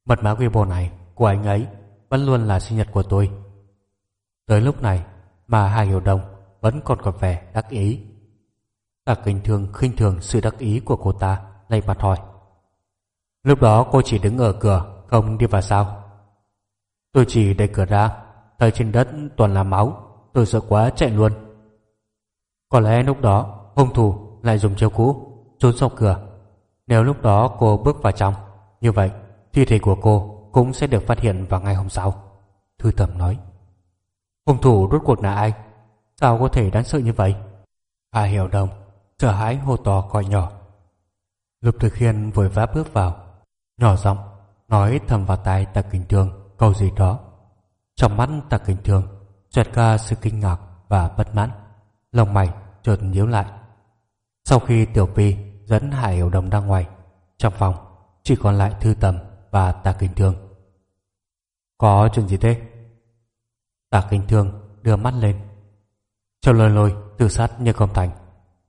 A: Mật mã Weibo này của anh ấy vẫn luôn là sinh nhật của tôi. Tới lúc này mà Hà Hiểu Đông vẫn còn có vẻ đắc ý. Cả kinh thường khinh thường sự đắc ý của cô ta lay mặt hỏi. Lúc đó cô chỉ đứng ở cửa, không đi vào sao? Tôi chỉ đẩy cửa ra, Thấy trên đất toàn là máu, Tôi sợ quá chạy luôn Có lẽ lúc đó hung thủ lại dùng chiêu cũ, Trốn sau cửa Nếu lúc đó cô bước vào trong, Như vậy, thi thể của cô cũng sẽ được phát hiện vào ngày hôm sau Thư tầm nói Hung thủ rốt cuộc là ai Sao có thể đáng sợ như vậy À hiểu đồng Sợ hãi hô to gọi nhỏ Lục Thực Hiên vội vã bước vào Nhỏ giọng Nói thầm vào tai Tạ Kinh Thương câu gì đó. Trong mắt Tạ Kinh Thương xoẹt qua sự kinh ngạc và bất mãn. Lông mày chợt nhíu lại. Sau khi Tiểu Phi dẫn Hải Hiểu Đồng ra ngoài, trong phòng chỉ còn lại Thư Tầm và Tạ Kinh Thương. Có chuyện gì thế? Tạ Kinh Thương đưa mắt lên. Châu lôi lôi tự sát như công thành,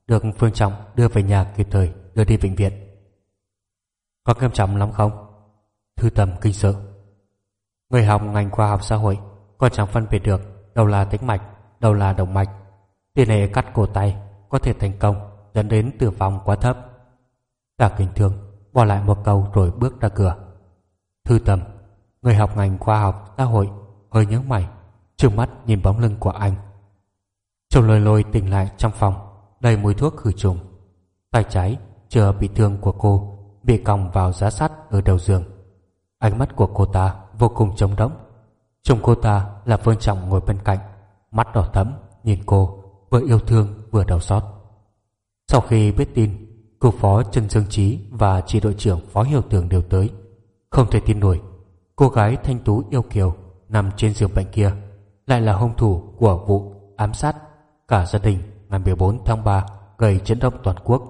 A: được Phương Trọng đưa về nhà kịp thời đưa đi bệnh viện. Có nghiêm trọng lắm không? Thư tầm kinh sợ. Người học ngành khoa học xã hội còn chẳng phân biệt được đâu là tĩnh mạch, đâu là động mạch. Tỷ lệ cắt cổ tay có thể thành công dẫn đến tử vong quá thấp. Tạ Kinh Thương bỏ lại một câu rồi bước ra cửa. Thư tầm, người học ngành khoa học xã hội hơi nhớ mày, trừng mắt nhìn bóng lưng của anh. Chồng lôi lôi tỉnh lại trong phòng, đầy mùi thuốc khử trùng. Tay trái chờ bị thương của cô bị còng vào giá sắt ở đầu giường. Ánh mắt của cô ta vô cùng trống rỗng. Chồng cô ta là vương Trọng ngồi bên cạnh, mắt đỏ thẫm nhìn cô, vừa yêu thương vừa đau xót. Sau khi biết tin, cục phó Trần Dương Trí và chỉ đội trưởng phó hiệu tường đều tới. Không thể tin nổi, cô gái thanh tú yêu kiều nằm trên giường bệnh kia lại là hung thủ của vụ ám sát cả gia đình ngày 14 tháng 3 gây chấn động toàn quốc.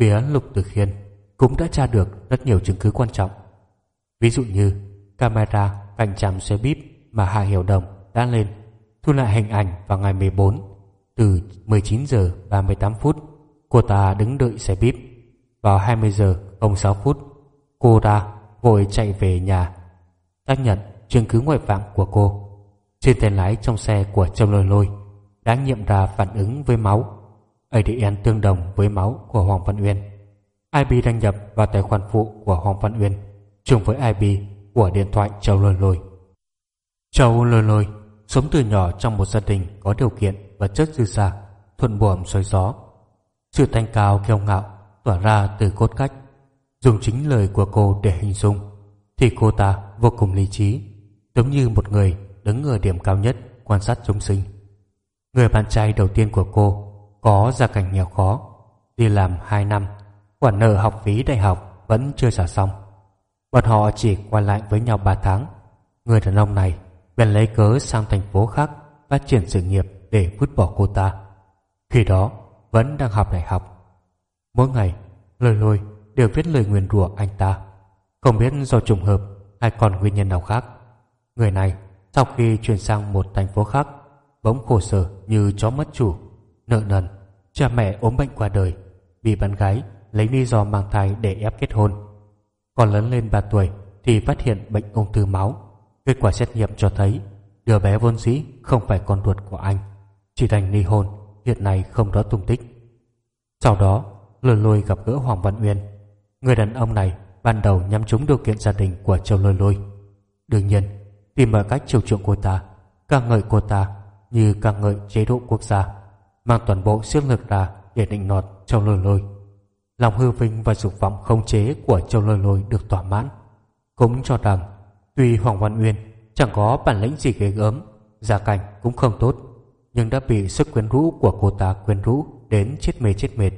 A: Phía Lục Tử Khiên cũng đã tra được rất nhiều chứng cứ quan trọng. Ví dụ như camera cạnh trạm xe bíp mà Hạ Hiểu Đồng đã lên thu lại hình ảnh vào ngày 14 từ 19 giờ 38 phút cô ta đứng đợi xe bíp. Vào 20 giờ 06 phút cô ta vội chạy về nhà xác nhận chứng cứ ngoại phạm của cô. Trên tên lái trong xe của Châu Lôi Lôi đã nghiệm ra phản ứng với máu ADN tương đồng với máu của Hoàng Văn Uyên. IP đăng nhập vào tài khoản phụ của Hoàng Văn Uyên trùng với IP của điện thoại Châu Lôi Lôi. Châu Lôi Lôi sống từ nhỏ trong một gia đình có điều kiện và chất dư giả, thuận buồm xoay gió. Sự thanh cao kiêu ngạo tỏa ra từ cốt cách. Dùng chính lời của cô để hình dung, thì cô ta vô cùng lý trí, giống như một người đứng ở điểm cao nhất quan sát chúng sinh. Người bạn trai đầu tiên của cô có gia cảnh nghèo khó, đi làm 2 năm, khoản nợ học phí đại học vẫn chưa trả xong. Bọn họ chỉ qua lại với nhau 3 tháng. Người đàn ông này bèn lấy cớ sang thành phố khác phát triển sự nghiệp để vứt bỏ cô ta. Khi đó, vẫn đang học đại học. Mỗi ngày, lôi lôi đều viết lời nguyền rủa anh ta. Không biết do trùng hợp hay còn nguyên nhân nào khác. Người này, sau khi chuyển sang một thành phố khác, bỗng khổ sở như chó mất chủ, nợ nần, cha mẹ ốm bệnh qua đời, bị bạn gái lấy lý do mang thai để ép kết hôn. Còn lớn lên 3 tuổi thì phát hiện bệnh ung thư máu. Kết quả xét nghiệm cho thấy đứa bé vốn dĩ không phải con ruột của anh chỉ thành ly hôn hiện nay không rõ tung tích sau đó lôi lôi gặp gỡ hoàng văn uyên người đàn ông này ban đầu nhắm trúng điều kiện gia đình của châu lôi lôi đương nhiên tìm mọi cách chiều chuộng cô ta ca ngợi cô ta như ca ngợi chế độ quốc gia mang toàn bộ sức lực ra để định nọt châu lôi lôi lòng hư vinh và dục vọng không chế của châu lôi lôi được thỏa mãn cũng cho rằng tuy hoàng văn uyên chẳng có bản lĩnh gì ghê gớm gia cảnh cũng không tốt nhưng đã bị sức quyến rũ của cô ta quyến rũ đến chết mê chết mệt.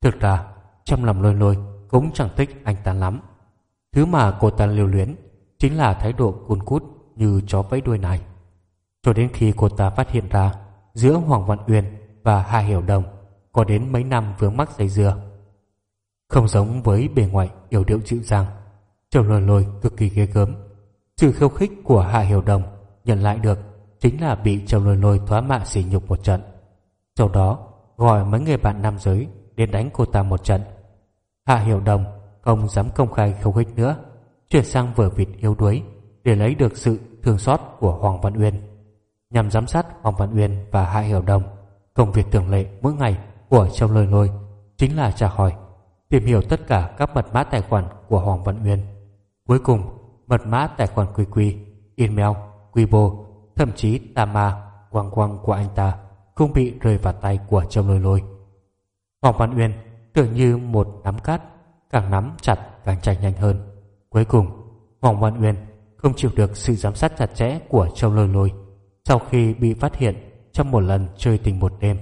A: Thực ra, trong lòng lôi lôi cũng chẳng thích anh ta lắm. Thứ mà cô ta lưu luyến chính là thái độ cuồn cút như chó vẫy đuôi này. Cho đến khi cô ta phát hiện ra giữa Hoàng Văn Uyên và Hà Hiểu Đồng có đến mấy năm vướng mắc dây dưa. Không giống với bề ngoài yếu điệu dịu dàng, Châu lôi lôi cực kỳ ghê gớm. Sự khiêu khích của Hà Hiểu Đồng nhận lại được chính là bị trầu Lôi Lôi thoá mạ sỉ nhục một trận. Sau đó gọi mấy người bạn nam giới đến đánh cô ta một trận. Hạ Hiểu Đồng không dám công khai khâu khích nữa, chuyển sang vở vịt yếu đuối để lấy được sự thương xót của Hoàng Văn Uyên. Nhằm giám sát Hoàng Văn Uyên và Hạ Hiểu Đồng, công việc thường lệ mỗi ngày của Châu Lôi Lôi chính là tra hỏi, tìm hiểu tất cả các mật mã tài khoản của Hoàng Văn Uyên. Cuối cùng, mật mã tài khoản quy quy, email, Weibo Thậm chí tà ma Quang Quang của anh ta cũng bị rơi vào tay của Châu Lôi Lôi. Hoàng Văn Uyên tựa như một nắm cát, càng nắm chặt càng chạy nhanh hơn. Cuối cùng, Hoàng Văn Uyên không chịu được sự giám sát chặt chẽ của Châu Lôi Lôi. Sau khi bị phát hiện trong một lần chơi tình một đêm,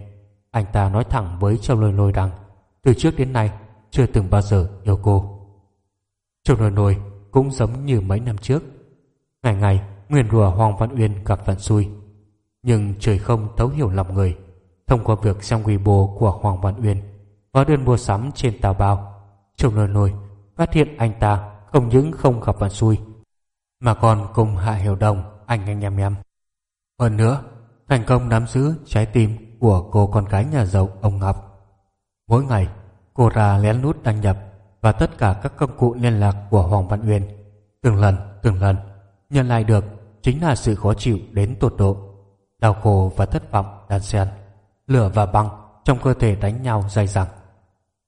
A: anh ta nói thẳng với Châu Lôi Lôi rằng từ trước đến nay chưa từng bao giờ yêu cô. Châu Lôi Lôi cũng giống như mấy năm trước. Ngày ngày Nguyên rùa Hoàng Văn Uyên gặp vận xui Nhưng trời không thấu hiểu lòng người Thông qua việc xem Weibo của Hoàng Văn Uyên hóa đơn mua sắm trên tàu bao Trông nồi nồi Phát hiện anh ta không những không gặp vận xui mà còn cùng Hạ Hiểu Đồng anh anh em em. Hơn nữa, thành công nắm giữ trái tim của cô con gái nhà giàu ông Ngọc. Mỗi ngày, cô ra lén lút đăng nhập và tất cả các công cụ liên lạc của Hoàng Văn Uyên. Từng lần, từng lần, nhận lại được chính là sự khó chịu đến tột độ. Đau khổ và thất vọng đan xen, lửa và băng trong cơ thể đánh nhau dày dẳng.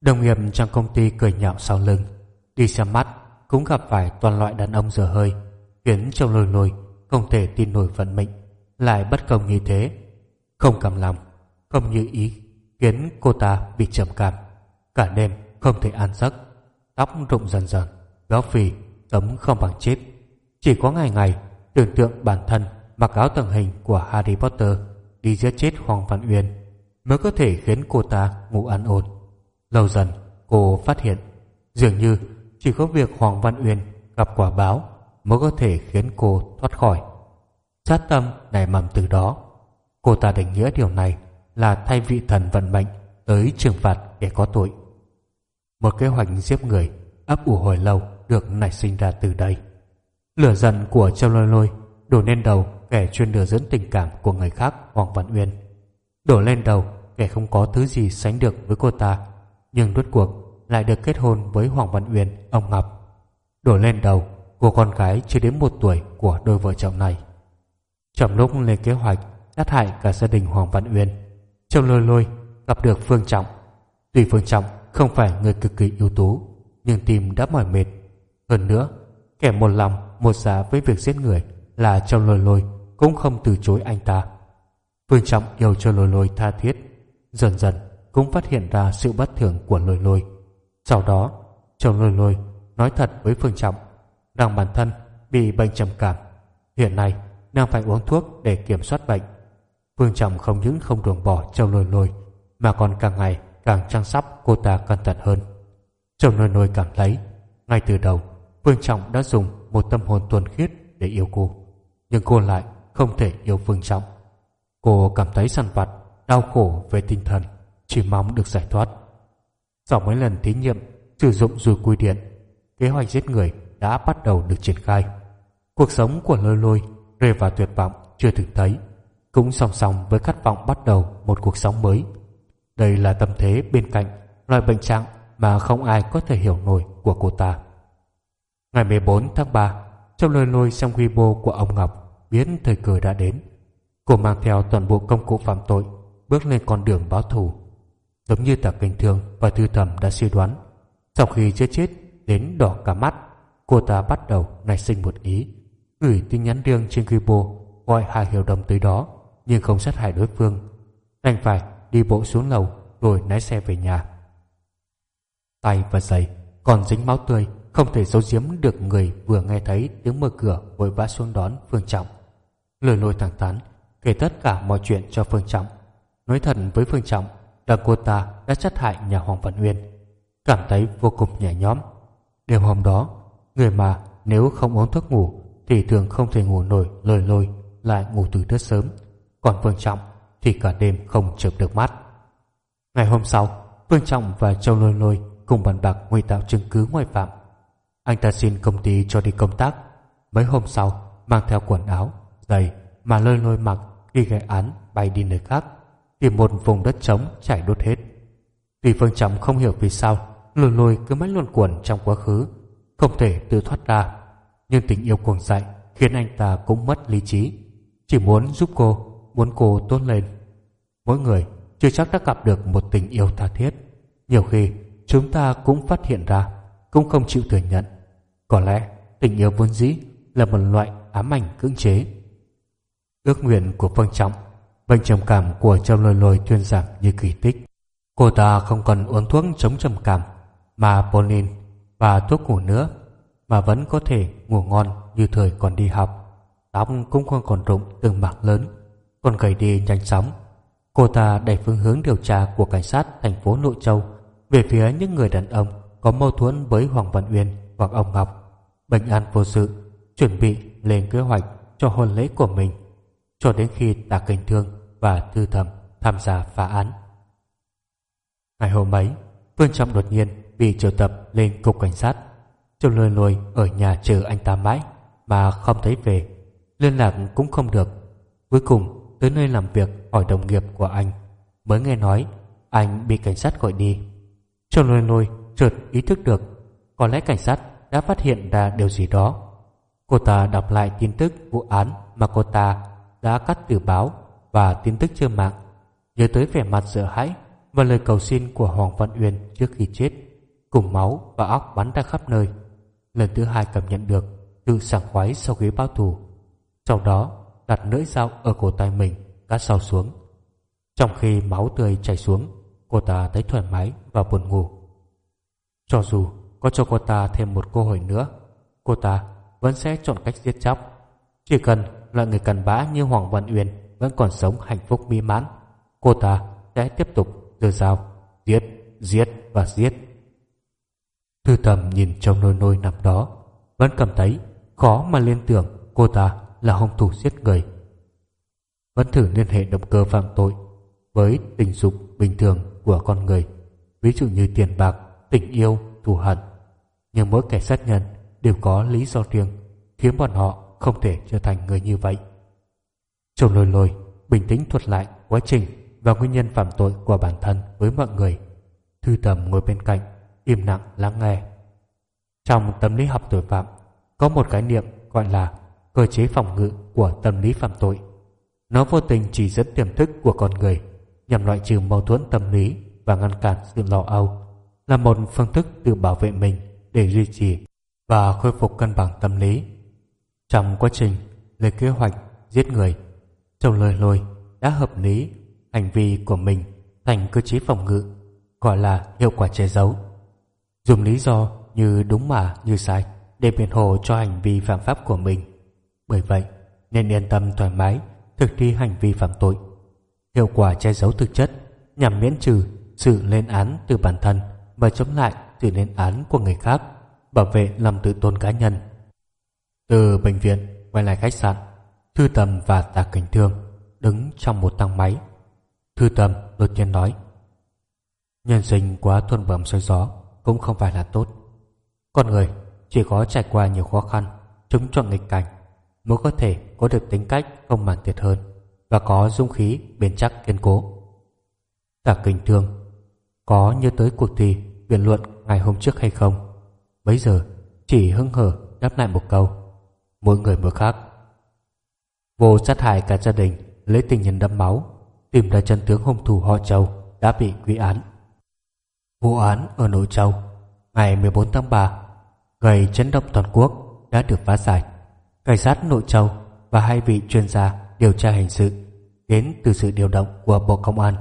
A: Đồng nghiệp trong công ty cười nhạo sau lưng, đi xem mắt cũng gặp phải toàn loại đàn ông dở hơi, khiến trong lôi lôi không thể tin nổi vận mệnh lại bất công như thế. Không cầm lòng, không như ý, khiến cô ta bị trầm cảm. Cả đêm không thể an giấc, tóc rụng dần dần, Góc phì, tấm không bằng chết. Chỉ có ngày ngày tưởng tượng bản thân mặc áo tầng hình của Harry Potter đi giết chết Hoàng Văn Uyên mới có thể khiến cô ta ngủ an ổn. Lâu dần, cô phát hiện dường như chỉ có việc Hoàng Văn Uyên gặp quả báo mới có thể khiến cô thoát khỏi. Sát tâm nảy mầm từ đó. Cô ta định nghĩa điều này là thay vị thần vận mệnh tới trừng phạt kẻ có tội. Một kế hoạch giết người ấp ủ hồi lâu được nảy sinh ra từ đây. Lửa giận của Châu Lôi Lôi đổ lên đầu kẻ chuyên lừa dẫn tình cảm của người khác Hoàng Văn Uyên. Đổ lên đầu kẻ không có thứ gì sánh được với cô ta nhưng rốt cuộc lại được kết hôn với Hoàng Văn Uyên, ông Ngọc. Đổ lên đầu của con gái chưa đến một tuổi của đôi vợ chồng này. Trong lúc lên kế hoạch sát hại cả gia đình Hoàng Văn Uyên, trong Lôi Lôi gặp được Phương Trọng. Tuy Phương Trọng không phải người cực kỳ ưu tú, nhưng tim đã mỏi mệt. Hơn nữa, kẻ một lòng một giá với việc giết người là trong Lôi Lôi cũng không từ chối anh ta. Phương Trọng yêu cho Lôi Lôi tha thiết, dần dần cũng phát hiện ra sự bất thường của Lôi Lôi. Sau đó, Châu Lôi Lôi nói thật với Phương Trọng rằng bản thân bị bệnh trầm cảm. Hiện nay, nàng phải uống thuốc để kiểm soát bệnh. Phương Trọng không những không ruồng bỏ Châu Lôi Lôi mà còn càng ngày càng chăm sóc cô ta cẩn thận hơn. Châu Lôi Lôi cảm thấy ngay từ đầu Phương Trọng đã dùng một tâm hồn tuần khiết để yêu cô nhưng cô lại không thể yêu Phương Trọng. Cô cảm thấy săn vặt, đau khổ về tinh thần, chỉ mong được giải thoát. Sau mấy lần thí nghiệm sử dụng dùi cui điện, kế hoạch giết người đã bắt đầu được triển khai. Cuộc sống của lôi lôi rơi vào tuyệt vọng chưa từng thấy, cũng song song với khát vọng bắt đầu một cuộc sống mới. Đây là tâm thế bên cạnh loại bệnh trạng mà không ai có thể hiểu nổi của cô ta. Ngày 14 tháng 3, trong lời lôi xem quy mô của ông Ngọc biến thời cơ đã đến. Cô mang theo toàn bộ công cụ phạm tội bước lên con đường báo thù. Giống như tạc kinh thương và thư thẩm đã suy đoán, sau khi chết chết đến đỏ cả mắt, cô ta bắt đầu nảy sinh một ý, gửi tin nhắn riêng trên Weibo gọi Hà Hiểu Đồng tới đó, nhưng không sát hại đối phương. Đành phải đi bộ xuống lầu rồi lái xe về nhà. Tay và giày còn dính máu tươi không thể giấu giếm được người vừa nghe thấy tiếng mở cửa vội vã xuống đón Phương Trọng. Lời lôi thẳng thắn kể tất cả mọi chuyện cho Phương Trọng. Nói thật với Phương Trọng là cô ta đã sát hại nhà Hoàng Văn Uyên. Cảm thấy vô cùng nhẹ nhõm. Đêm hôm đó, người mà nếu không uống thuốc ngủ thì thường không thể ngủ nổi lời lôi lại ngủ từ rất sớm. Còn Phương Trọng thì cả đêm không chợp được mắt. Ngày hôm sau, Phương Trọng và Châu Lôi Lôi cùng bàn bạc nguy tạo chứng cứ ngoại phạm anh ta xin công ty cho đi công tác Mấy hôm sau Mang theo quần áo, giày Mà lôi lôi mặc khi gây án bay đi nơi khác Tìm một vùng đất trống chảy đốt hết. Tuy Phương Trọng không hiểu vì sao lùi lùi cứ mãi luồn cuộn trong quá khứ Không thể tự thoát ra. Nhưng tình yêu cuồng dại Khiến anh ta cũng mất lý trí. Chỉ muốn giúp cô Muốn cô tốt lên. Mỗi người chưa chắc đã gặp được một tình yêu tha thiết. Nhiều khi chúng ta cũng phát hiện ra cũng không chịu thừa nhận. Có lẽ tình yêu vốn dĩ là một loại ám ảnh cưỡng chế. Ước nguyện của Phương Trọng, bệnh trầm cảm của Châu Lôi Lôi thuyên giảm như kỳ tích. Cô ta không cần uống thuốc chống trầm cảm mà polin và thuốc ngủ nữa mà vẫn có thể ngủ ngon như thời còn đi học. Tóc cũng không còn rụng từng mảng lớn, còn gầy đi nhanh chóng. Cô ta đẩy phương hướng điều tra của cảnh sát thành phố Nội Châu về phía những người đàn ông có mâu thuẫn với Hoàng Văn Uyên hoặc ông Ngọc. Bình an vô sự, chuẩn bị lên kế hoạch cho hôn lễ của mình cho đến khi Tạ Kinh Thương và Thư Thẩm tham gia phá án. Ngày hôm ấy, Vương Trọng đột nhiên bị triệu tập lên cục cảnh sát. Châu lôi lôi ở nhà chờ anh ta mãi Mà không thấy về Liên lạc cũng không được Cuối cùng tới nơi làm việc hỏi đồng nghiệp của anh Mới nghe nói Anh bị cảnh sát gọi đi Châu lôi lôi chợt ý thức được Có lẽ cảnh sát đã phát hiện ra điều gì đó Cô ta đọc lại tin tức vụ án Mà cô ta đã cắt từ báo và tin tức trên mạng. Nhớ tới vẻ mặt sợ hãi Và lời cầu xin của Hoàng Văn Uyên trước khi chết, Cùng máu và óc bắn ra khắp nơi, Lần thứ hai cảm nhận được Sự sảng khoái sau ghế báo thù Sau đó đặt lưỡi dao ở cổ tay mình Cắt sau xuống. Trong khi máu tươi chảy xuống, Cô ta thấy thoải mái và buồn ngủ. Cho dù có cho cô ta thêm một cơ hội nữa, Cô ta vẫn sẽ chọn cách giết chóc. Chỉ cần là người cần bã như Hoàng Văn Uyên vẫn còn sống hạnh phúc mỹ mãn Cô ta sẽ tiếp tục đưa dao Giết, giết và giết. Thư tầm nhìn trong nôi nôi nằm đó Vẫn cảm thấy khó mà liên tưởng cô ta là hung thủ giết người. Vẫn thử liên hệ động cơ phạm tội Với tình dục bình thường của con người Ví dụ như tiền bạc, tình yêu, thù hận. Nhưng mỗi kẻ sát nhân đều có lý do riêng Khiến bọn họ không thể trở thành người như vậy. Châu lôi lôi bình tĩnh thuật lại quá trình và nguyên nhân phạm tội của bản thân với mọi người Thư tầm ngồi bên cạnh im lặng lắng nghe. Trong tâm lý học tội phạm có một khái niệm gọi là cơ chế phòng ngự của tâm lý phạm tội. Nó vô tình chỉ dẫn tiềm thức của con người nhằm loại trừ mâu thuẫn tâm lý và ngăn cản sự lo âu là một phương thức tự bảo vệ mình để duy trì và khôi phục cân bằng tâm lý. Trong quá trình lên kế hoạch giết người, trong lời lôi đã hợp lý hành vi của mình thành cơ chế phòng ngự gọi là hiệu quả che giấu dùng lý do như đúng mà như sai để biện hộ cho hành vi phạm pháp của mình. Bởi vậy, nên yên tâm thoải mái thực thi hành vi phạm tội. Hiệu quả che giấu thực chất nhằm miễn trừ sự lên án từ bản thân và chống lại sự lên án của người khác, bảo vệ lòng tự tôn cá nhân. Từ bệnh viện quay lại khách sạn, Thư Tầm và Tạ Cảnh Thương đứng trong một thang máy. Thư Tầm đột nhiên nói Nhân sinh quá thuần bẩm xoay gió cũng không phải là tốt. Con người chỉ có trải qua nhiều khó khăn, chúng chọn nghịch cảnh, mới có thể có được tính cách không màng thiệt hơn và có dung khí bền chắc kiên cố. Tạ kinh thương có nhớ tới cuộc thi biện luận ngày hôm trước hay không? Bấy giờ chỉ hưng hở đáp lại một câu, mỗi người mỗi khác. Vô sát hại cả gia đình, lấy tình nhân đẫm máu, tìm ra chân tướng hung thủ họ Châu đã bị quy án. Vụ án ở Nội Châu ngày 14 tháng 3 gây chấn động toàn quốc đã được phá giải. Cảnh sát Nội Châu và hai vị chuyên gia điều tra hình sự đến từ sự điều động của Bộ Công an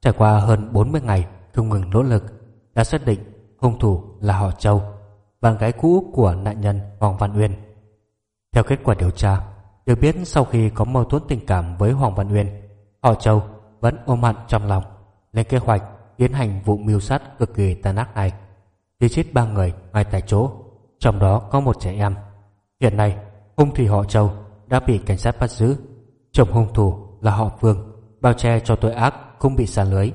A: trải qua hơn 40 ngày không ngừng nỗ lực đã xác định hung thủ là họ Châu, bạn gái cũ của nạn nhân Hoàng Văn Uyên. Theo kết quả điều tra, được biết sau khi có mâu thuẫn tình cảm với Hoàng Văn Uyên, họ Châu vẫn ôm hận trong lòng, lên kế hoạch tiến hành vụ mưu sát cực kỳ tàn ác này. Giết chết ba người ngay tại chỗ trong đó có một trẻ em. Hiện nay hung thủ họ châu đã bị cảnh sát bắt giữ. Chồng hung thủ là họ phương bao che cho tội ác không bị xa lưới.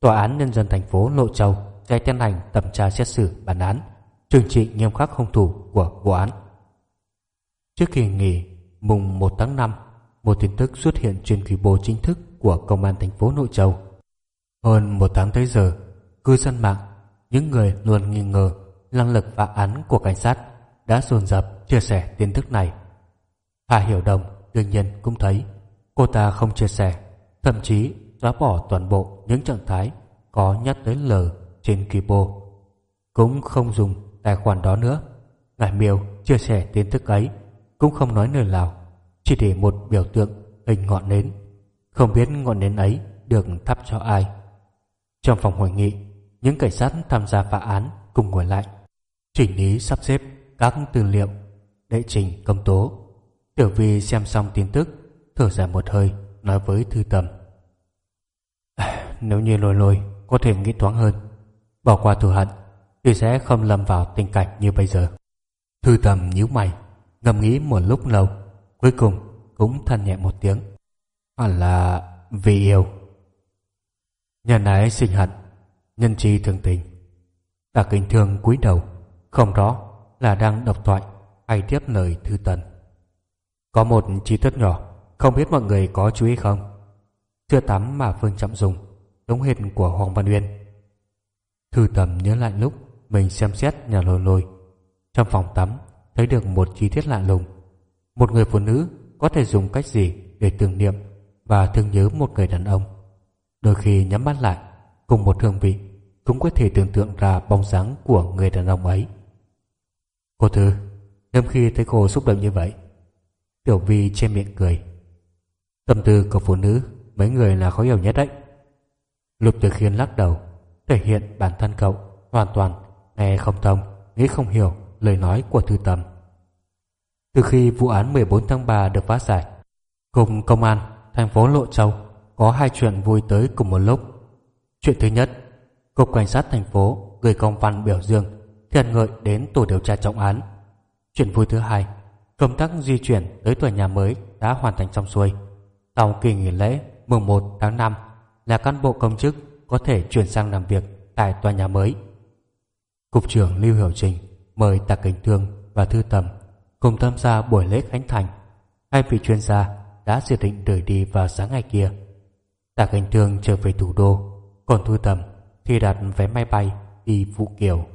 A: Tòa án nhân dân thành phố lộ châu sẽ tiến hành thẩm tra xét xử bản án trừng trị nghiêm khắc hung thủ của vụ án. Trước khi nghỉ mùng 1 tháng 5 một tin tức xuất hiện trên quy mô chính thức của công an thành phố nội châu hơn một tháng tới giờ, cư dân mạng, những người luôn nghi ngờ năng lực phá án của cảnh sát đã dồn dập chia sẻ tin tức này. Hà Hiểu Đồng đương nhiên cũng thấy cô ta không chia sẻ, thậm chí xóa bỏ toàn bộ những trạng thái có nhắc tới L trên Kibo. Cũng không dùng tài khoản đó nữa. Ngài Miêu chia sẻ tin tức ấy cũng không nói lời nào, chỉ để một biểu tượng hình ngọn nến. Không biết ngọn nến ấy được thắp cho ai. Trong phòng hội nghị, những cảnh sát tham gia phá án cùng ngồi lại, chỉnh lý sắp xếp các tư liệu, đệ trình công tố. Tiểu Vi xem xong tin tức, thở dài một hơi, nói với Thư Tầm. À, nếu như lôi lôi có thể nghĩ thoáng hơn, bỏ qua thù hận, thì sẽ không lâm vào tình cảnh như bây giờ. Thư Tầm nhíu mày, ngầm nghĩ một lúc lâu, cuối cùng cũng than nhẹ một tiếng. Hẳn là vì yêu. Nhân ái sinh hận Nhân chi thường tình Tạ kinh thương cúi đầu Không rõ là đang đọc thoại hay tiếp lời thư tần. Có một chi tiết nhỏ, không biết mọi người có chú ý không? Chưa tắm mà Phương Trọng dùng, giống hệt của Hoàng Văn Uyên. Thư tầm nhớ lại lúc mình xem xét nhà lôi lôi. Trong phòng tắm, thấy được một chi tiết lạ lùng. Một người phụ nữ có thể dùng cách gì để tưởng niệm và thương nhớ một người đàn ông. Đôi khi nhắm mắt lại, cùng một hương vị, cũng có thể tưởng tượng ra bóng dáng của người đàn ông ấy. Cô Thư, hiếm khi thấy cô xúc động như vậy. Tiểu Vi che miệng cười. Tâm tư của phụ nữ, mấy người là khó hiểu nhất đấy. Lục Tử Khiên lắc đầu, thể hiện bản thân cậu hoàn toàn nghe không thông, nghĩ không hiểu lời nói của Thư Tâm. Từ khi vụ án 14 tháng 3 được phá giải, cùng công an thành phố Lộ Châu có hai chuyện vui tới cùng một lúc. Chuyện thứ nhất, Cục Cảnh sát thành phố gửi công văn biểu dương thiện ngợi đến tổ điều tra trọng án. Chuyện vui thứ hai, công tác di chuyển tới tòa nhà mới đã hoàn thành xong xuôi. Sau kỳ nghỉ lễ mùng 1 tháng 5 là cán bộ công chức có thể chuyển sang làm việc tại tòa nhà mới. Cục trưởng Lưu Hiểu Trình mời Tạ Cảnh Thương và Thư Tầm cùng tham gia buổi lễ khánh thành. Hai vị chuyên gia đã dự định rời đi vào sáng ngày kia. Tạ Cảnh Thương trở về thủ đô, còn Thư Tầm thì đặt vé máy bay đi Vũ Kiều.